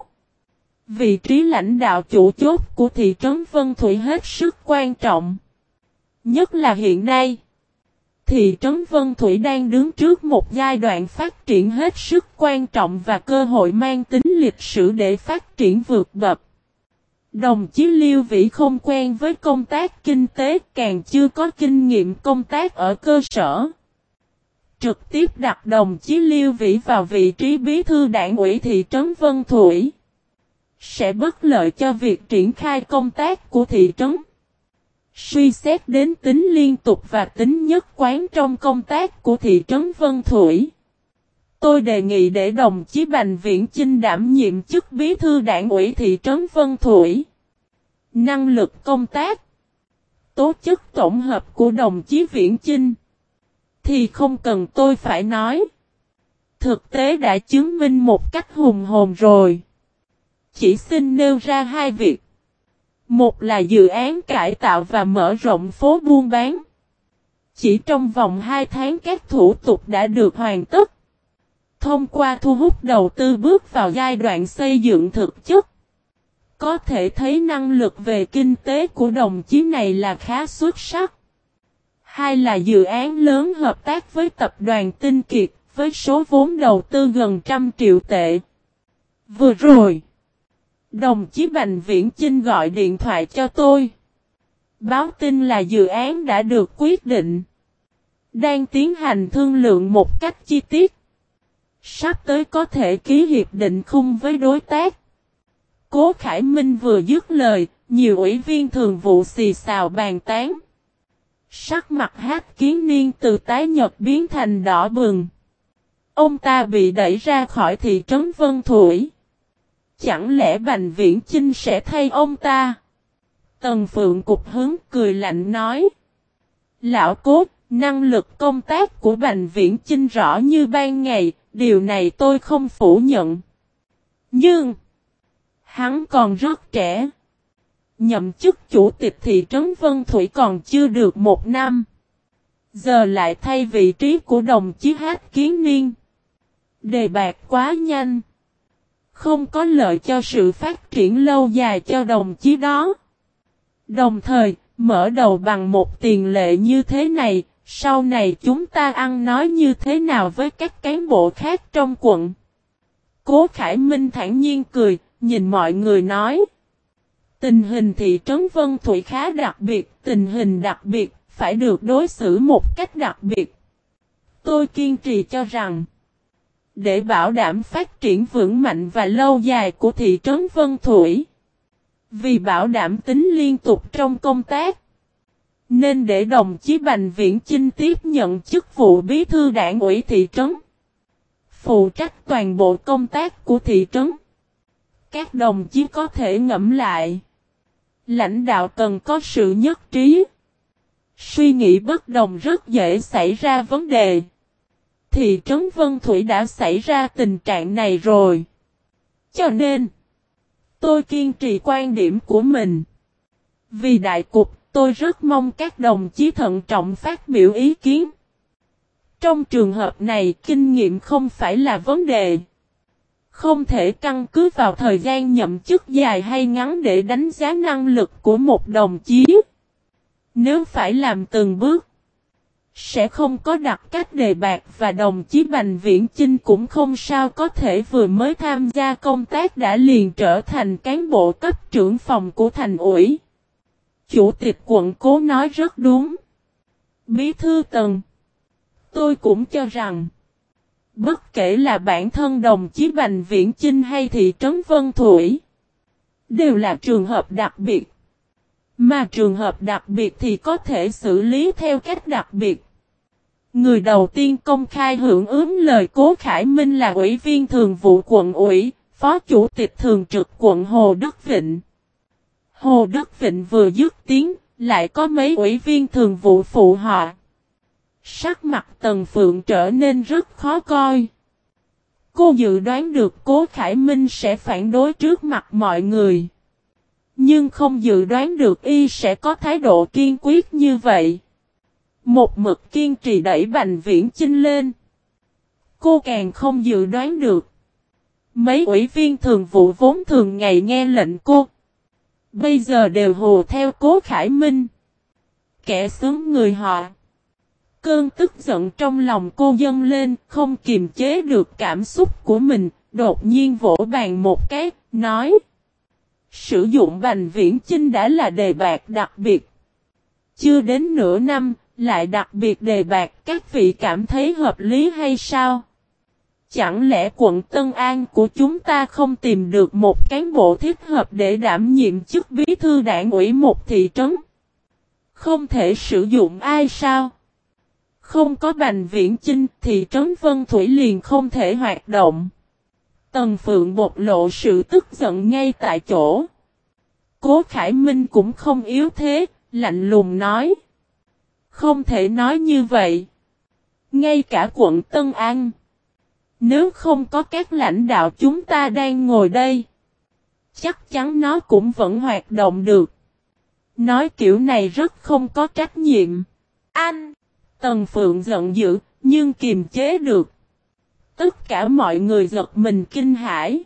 A: Vị trí lãnh đạo chủ chốt của thị trấn Vân Thủy hết sức quan trọng. Nhất là hiện nay, thị trấn Vân Thủy đang đứng trước một giai đoạn phát triển hết sức quan trọng và cơ hội mang tính lịch sử để phát triển vượt bậc. Đồng chí Liêu Vĩ không quen với công tác kinh tế càng chưa có kinh nghiệm công tác ở cơ sở. Trực tiếp đặt đồng chí Liêu Vĩ vào vị trí bí thư đảng ủy thị trấn Vân Thủy. Sẽ bất lợi cho việc triển khai công tác của thị trấn. Suy xét đến tính liên tục và tính nhất quán trong công tác của thị trấn Vân Thủy. Tôi đề nghị để đồng chí Bành Viễn Chinh đảm nhiệm chức bí thư đảng ủy thị trấn Vân Thủy. Năng lực công tác Tố chất tổng hợp của đồng chí Viễn Chinh Thì không cần tôi phải nói Thực tế đã chứng minh một cách hùng hồn rồi chỉ xin nêu ra hai việc Một là dự án cải tạo và mở rộng phố buôn bán Chỉ trong vòng 2 tháng các thủ tục đã được hoàn tất Thông qua thu hút đầu tư bước vào giai đoạn xây dựng thực chất. Có thể thấy năng lực về kinh tế của đồng chí này là khá xuất sắc. Hai là dự án lớn hợp tác với tập đoàn Tinh Kiệt với số vốn đầu tư gần trăm triệu tệ. Vừa rồi, đồng chí Bành Viễn Chinh gọi điện thoại cho tôi. Báo tin là dự án đã được quyết định. Đang tiến hành thương lượng một cách chi tiết. Sắp tới có thể ký hiệp định khung với đối tác. Cố Khải Minh vừa dứt lời, Nhiều ủy viên thường vụ xì xào bàn tán. Sắc mặt hát kiến niên từ tái nhật biến thành đỏ bừng. Ông ta bị đẩy ra khỏi thị trấn Vân Thủy. Chẳng lẽ Bành Viễn Chinh sẽ thay ông ta? Tần Phượng cục hướng cười lạnh nói. Lão cốt, năng lực công tác của Bành Viễn Chinh rõ như ban ngày, điều này tôi không phủ nhận. Nhưng, hắn còn rất trẻ. Nhậm chức chủ tịch thị trấn Vân Thủy còn chưa được một năm. Giờ lại thay vị trí của đồng chí hát kiến niên. Đề bạc quá nhanh. Không có lợi cho sự phát triển lâu dài cho đồng chí đó. Đồng thời, mở đầu bằng một tiền lệ như thế này, sau này chúng ta ăn nói như thế nào với các cán bộ khác trong quận. Cố Khải Minh thản nhiên cười, nhìn mọi người nói. Tình hình thị trấn Vân Thủy khá đặc biệt, tình hình đặc biệt, phải được đối xử một cách đặc biệt. Tôi kiên trì cho rằng, để bảo đảm phát triển vững mạnh và lâu dài của thị trấn Vân Thủy, vì bảo đảm tính liên tục trong công tác, nên để đồng chí Bành Viễn Chinh tiếp nhận chức vụ bí thư đảng ủy thị trấn, phụ trách toàn bộ công tác của thị trấn. Các đồng chí có thể ngẫm lại. Lãnh đạo cần có sự nhất trí. Suy nghĩ bất đồng rất dễ xảy ra vấn đề. Thị trấn Vân Thủy đã xảy ra tình trạng này rồi. Cho nên, tôi kiên trì quan điểm của mình. Vì đại cục, tôi rất mong các đồng chí thận trọng phát biểu ý kiến. Trong trường hợp này, kinh nghiệm không phải là vấn đề. Không thể căn cứ vào thời gian nhậm chức dài hay ngắn để đánh giá năng lực của một đồng chí. Nếu phải làm từng bước, sẽ không có đặt cách đề bạc và đồng chí Bành Viễn Chinh cũng không sao có thể vừa mới tham gia công tác đã liền trở thành cán bộ cấp trưởng phòng của thành ủy. Chủ tịch quận cố nói rất đúng. Bí thư tầng. Tôi cũng cho rằng Bất kể là bản thân đồng chí Bành Viễn Chinh hay thị trấn Vân Thủy, đều là trường hợp đặc biệt. Mà trường hợp đặc biệt thì có thể xử lý theo cách đặc biệt. Người đầu tiên công khai hưởng ứng lời Cố Khải Minh là ủy viên thường vụ quận ủy, phó chủ tịch thường trực quận Hồ Đức Vịnh. Hồ Đức Vịnh vừa dứt tiếng, lại có mấy ủy viên thường vụ phụ họ. Sắc mặt Tần Phượng trở nên rất khó coi. Cô dự đoán được Cố Khải Minh sẽ phản đối trước mặt mọi người. Nhưng không dự đoán được y sẽ có thái độ kiên quyết như vậy. Một mực kiên trì đẩy Bành Viễn Chinh lên. Cô càng không dự đoán được. Mấy ủy viên thường vụ vốn thường ngày nghe lệnh cô. Bây giờ đều hồ theo Cố Khải Minh. Kẻ xứng người họ. Cơn tức giận trong lòng cô dâng lên, không kiềm chế được cảm xúc của mình, đột nhiên vỗ bàn một cái, nói. Sử dụng bành viễn chinh đã là đề bạc đặc biệt. Chưa đến nửa năm, lại đặc biệt đề bạc các vị cảm thấy hợp lý hay sao? Chẳng lẽ quận Tân An của chúng ta không tìm được một cán bộ thích hợp để đảm nhiệm chức bí thư đảng ủy một thị trấn? Không thể sử dụng ai sao? Không có Bành Viễn Chinh thì Trấn Vân Thủy liền không thể hoạt động. Tần Phượng bộc lộ sự tức giận ngay tại chỗ. Cố Khải Minh cũng không yếu thế, lạnh lùng nói. Không thể nói như vậy. Ngay cả quận Tân An. Nếu không có các lãnh đạo chúng ta đang ngồi đây. Chắc chắn nó cũng vẫn hoạt động được. Nói kiểu này rất không có trách nhiệm. Anh! Tần Phượng giận dữ, nhưng kiềm chế được. Tất cả mọi người giật mình kinh hãi.